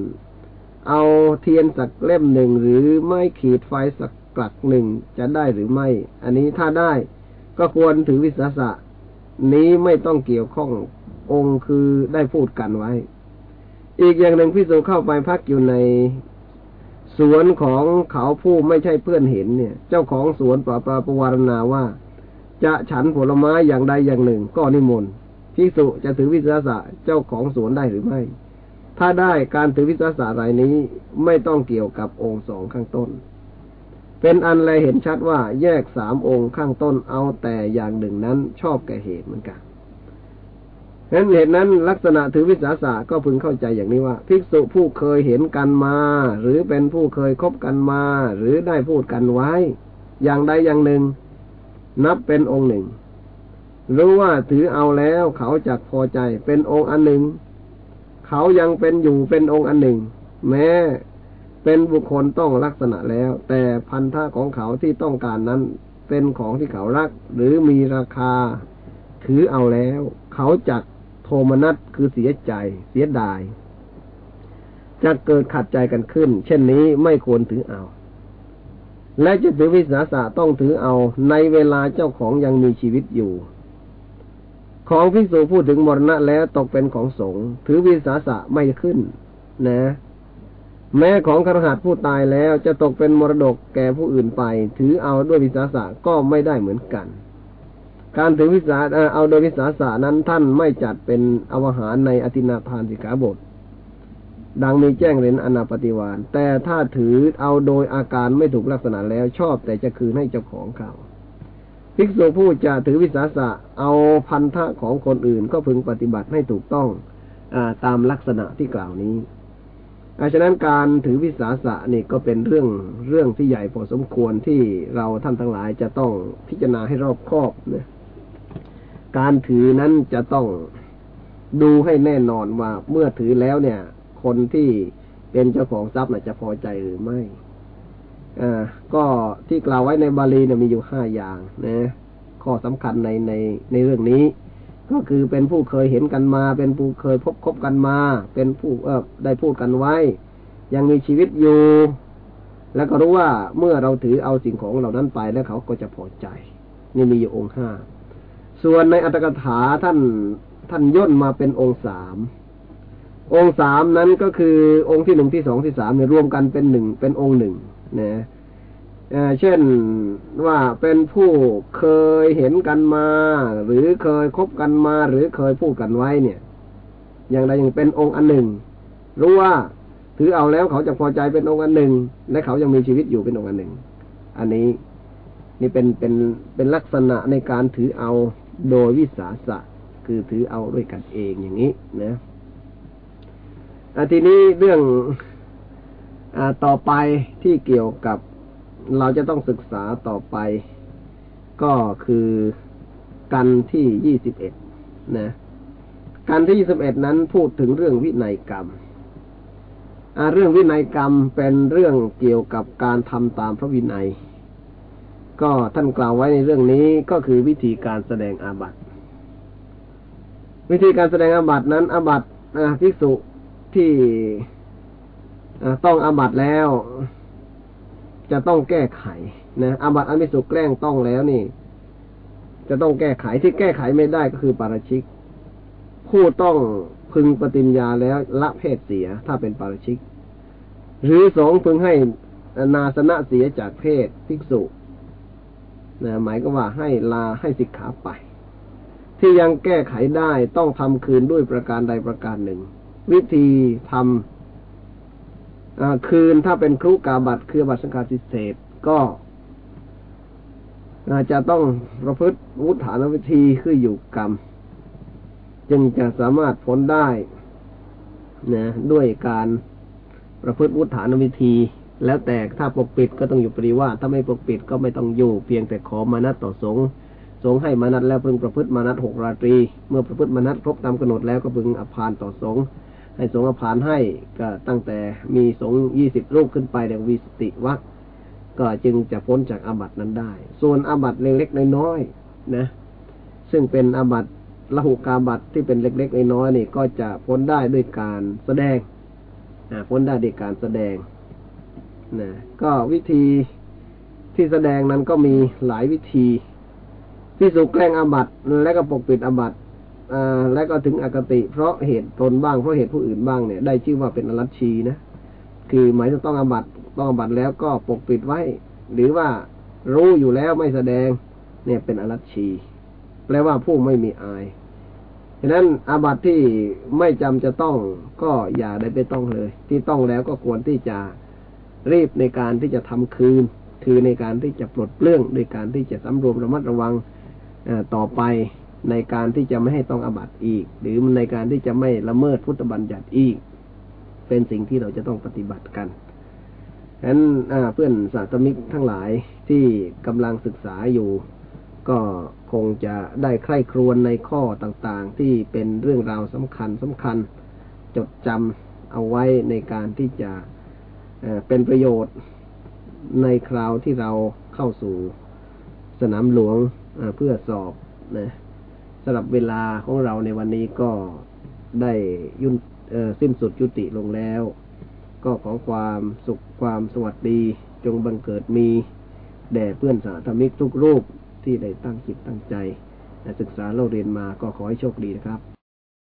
เอาเทียนสักเล่มหนึ่งหรือไม่ขีดไฟสักกลักหนึ่งจะได้หรือไม่ อันนี้ถ้าได้ก็ควรถือวิสาสะนี้ไม่ต้องเกี่ยวข้อง องค์คือได้พูดกันไว้ อีกอย่างหนึ่งพิสูจเข้าไปพักอยู่ในสวนของเขาผู้ไม่ใช่เพื่อนเห็นเนี่ย เจ้าของสวนปราปราประวารณาว่า จะฉันผลไม้อย่างใดอย่างหนึ่ง ก็นิมนต์พิสุจะถือวิสาสะเจ้าของสวนได้หรือไม่ ถ้าได้การถือวิสาสะรายนี้ไม่ต้องเกี่ยวกับองค์สองข้างต้น เป็นอันแลเห็นชัดว่าแยกสามองค์ข้างต้นเอาแต่อย่างหนึ่งนั้นชอบแก่เหตุเหมือนกัน ฉะนั้นเหตุนั้นลักษณะถือวิสาสะก็พึงเข้าใจอย่างนี้ว่า ภิกษุผู้เคยเห็นกันมา หรือเป็นผู้เคยคบกันมา หรือได้พูดกันไว้ อย่างใดอย่างหนึ่ง นับเป็นองค์หนึ่ง รู้ว่าถือเอาแล้วเขาจักพอใจเป็นองค์อันหนึ่ง เขายังเป็นอยู่เป็นองค์อันหนึ่ง แม้เป็นบุคคลต้องลักษณะแล้ว แต่พันธะของเขาที่ต้องการนั้น เป็นของที่เขารัก หรือมีราคา ถือเอาแล้ว เขาจัก โทมนัสคือเสียใจ เสียดาย จะเกิดขัดใจกันขึ้น เช่นนี้ไม่ควรถือเอา และจะถือวิสาสะต้องถือเอาในเวลาเจ้าของยังมีชีวิตอยู่ ของพิสูพูดถึงมรณะแล้วตกเป็นของสงฆ์ถือวิสาสะไม่ขึ้น นะ แม้ของครหัสผู้ตายแล้วจะตกเป็นมรดกแก่ผู้อื่นไป ถือเอาด้วยวิสาสะก็ไม่ได้เหมือนกัน การถือวิสาเอาโดยวิสาสะนั้นท่านไม่จัดเป็นอวหารในอธินาทานสิกขาบท ดังมีแจ้งเรนอนาปฏิวานแต่ถ้าถือเอาโดยอาการไม่ถูกลักษณะแล้วชอบแต่จะคืนให้เจ้าของเขาภิกษุผู้จะถือวิสาสะเอาพันธะของคนอื่นก็พึงปฏิบัติให้ถูกต้องอตามลักษณะที่กล่าวนี้อาฉะนั้นการถือวิสาสะนี่ก็เป็นเรื่องเรื่องที่ใหญ่พอสมควรที่เราท่านทั้งหลายจะต้องพิจารณาให้รอบคอบนะ การถือนั้นจะต้องดูให้แน่นอนว่าเมื่อถือแล้วเนี่ย คนที่เป็นเจ้าของทรัพย์จะพอใจหรือไม่อ่าก็ที่กล่าวไว้ในบาลีเนี่ยมีอยู่ห้าอย่างนะข้อสำคัญในในในเรื่องนี้ ก็คือเป็นผู้เคยเห็นกันมา เป็นผู้เคยพบคบกันมา เป็นผู้เออได้พูดกันไว้ ยังมีชีวิตอยู่ แล้วก็รู้ว่าเมื่อเราถือเอาสิ่งของเหล่านั้นไปแล้วเขาก็จะพอใจ นี่มีอยู่องค์ห้า ส่วนในอัตถกถาท่านท่านย่นมาเป็นองค์สามองค์สามนั้นก็คือองค์ที่หนึ่งที่สองที่สามเนี่ยรวมกันเป็นหนึ่งเป็นองค์หนึ่งนะเช่นว่าเป็นผู้เคยเห็นกันมา หรือเคยคบกันมา หรือเคยพูดกันไว้เนี่ย อย่างใดอย่างเป็นองค์อันหนึ่งรู้ว่าถือเอาแล้วเขาจะพอใจเป็นองค์อันหนึ่ง และเขายังมีชีวิตอยู่เป็นองค์อันหนึ่ง อันนี้นี่เป็นเป็นเป็นลักษณะในการถือเอา โดยวิสาสะคือถือเอาด้วยกันเองอย่างนี้นะอันทีนี้เรื่องอต่อไปที่เกี่ยวกับเราจะต้องศึกษาต่อไป ก็คือกันที่ยี่สิบเอ็ดนะกันที่ยี่สิบเอ็ดนั้นพูดถึงเรื่องวินัยกรรมเรื่องวินัยกรรมเป็นเรื่องเกี่ยวกับการทำตามพระวินัย ก็ท่านกล่าวไว้ในเรื่องนี้ก็คือวิธีการแสดงอาบัติ วิธีการแสดงอาบัตินั้นอาบัติภิกษุที่ต้องอาบัติแล้ว จะต้องแก้ไขนะอาบัติอภิสุกแกล้งต้องแล้วนี่ จะต้องแก้ไขที่แก้ไขไม่ได้ก็คือปาราชิก ผู้ต้องพึงปฏิญญาแล้วละเพศเสียถ้าเป็นปาราชิก หรือสองพึงให้นาสนะเสียจากเพศภิกษุ นะหมายก็ว่าให้ลาให้สิกขาไป ที่ยังแก้ไขได้ต้องทำคืนด้วยประการใดประการหนึ่ง วิธีทำคืนถ้าเป็นครุกาบัตคือบัตรสังฆาิเศษก็จะต้องประพฤติวุฒานวิธีคืออยู่กรรม จึงจะสามารถพ้นได้นะด้วยการประพฤติวุฒานวิธี แล้วแต่ถ้าปกปิดก็ต้องอยู่ปริวาถ้าไม่ปกปิดก็ไม่ต้องอยู่ เพียงแต่ขอมานัดต่อสงสงให้มานัดแล้วพึงประพฤติมานัดหกราตรี เมื่อประพฤติมานัดครบตามกำหนดแล้วก็พึงอภานต่อสงให้สงฆ์ผ่านให้ก็ตั้งแต่มีสงยี่สิบรูปขึ้นไปเรียวิสติวักก็จึงจะพ้นจากอาบัตินั้นได้ ส่วนอาบัติเล็กๆน้อยๆนะ ซึ่งเป็นอาบัติละหุกาบัติที่เป็นเล็กๆน้อยๆนี่ก็จะพ้นได้ด้วยการแสดงพ้นได้ด้วยการแสดง นะก็วิธีที่แสดงนั้นก็มีหลายวิธีที่สุแกล้งอาบัตและก็ปกปิดอาบัตและก็ถึงอคติ เพราะเหตุตนบ้างเพราะเหตุผู้อื่นบ้างเนี่ย ได้ชื่อว่าเป็นอรัชชีนะคือหมายถึงต้องอาบัตต้องอาบัตแล้วก็ปกปิดไว้ หรือว่ารู้อยู่แล้วไม่แสดง เนี่ยเป็นอรัชชีแปลว่าผู้ไม่มีอายฉะนั้นอาบัตที่ไม่จำจะต้องก็อย่าได้ไปต้องเลย ที่ต้องแล้วก็ควรที่จะ รีบในการที่จะทำคืน คือในการที่จะปลดเปลื้องโดยการที่จะสำรวมระมัดระวังต่อไปในการที่จะไม่ให้ต้องอบัตอีก หรือในการที่จะไม่ละเมิดพุทธบัญญัติอีก เป็นสิ่งที่เราจะต้องปฏิบัติกันฉะนั้นเพื่อนสาธมิกทั้งหลายที่กำลังศึกษาอยู่ ก็คงจะได้ใคร่ครวญในข้อต่างๆ ที่เป็นเรื่องราวสำคัญสำคัญ จดจำเอาไว้ในการที่จะ เป็นประโยชน์ในคราวที่เราเข้าสู่สนามหลวงเพื่อสอบนะสำหรับเวลาของเราในวันนี้ก็ได้ยุ่นสิ้นสุดยุติลงแล้ว ก็ขอความสุขความสวัสดีจงบังเกิดมี แด่เพื่อนสาธมิกทุกรูปที่ได้ตั้งจิตตั้งใจศึกษาเราเรียนมาก็ขอให้โชคดีนะครับ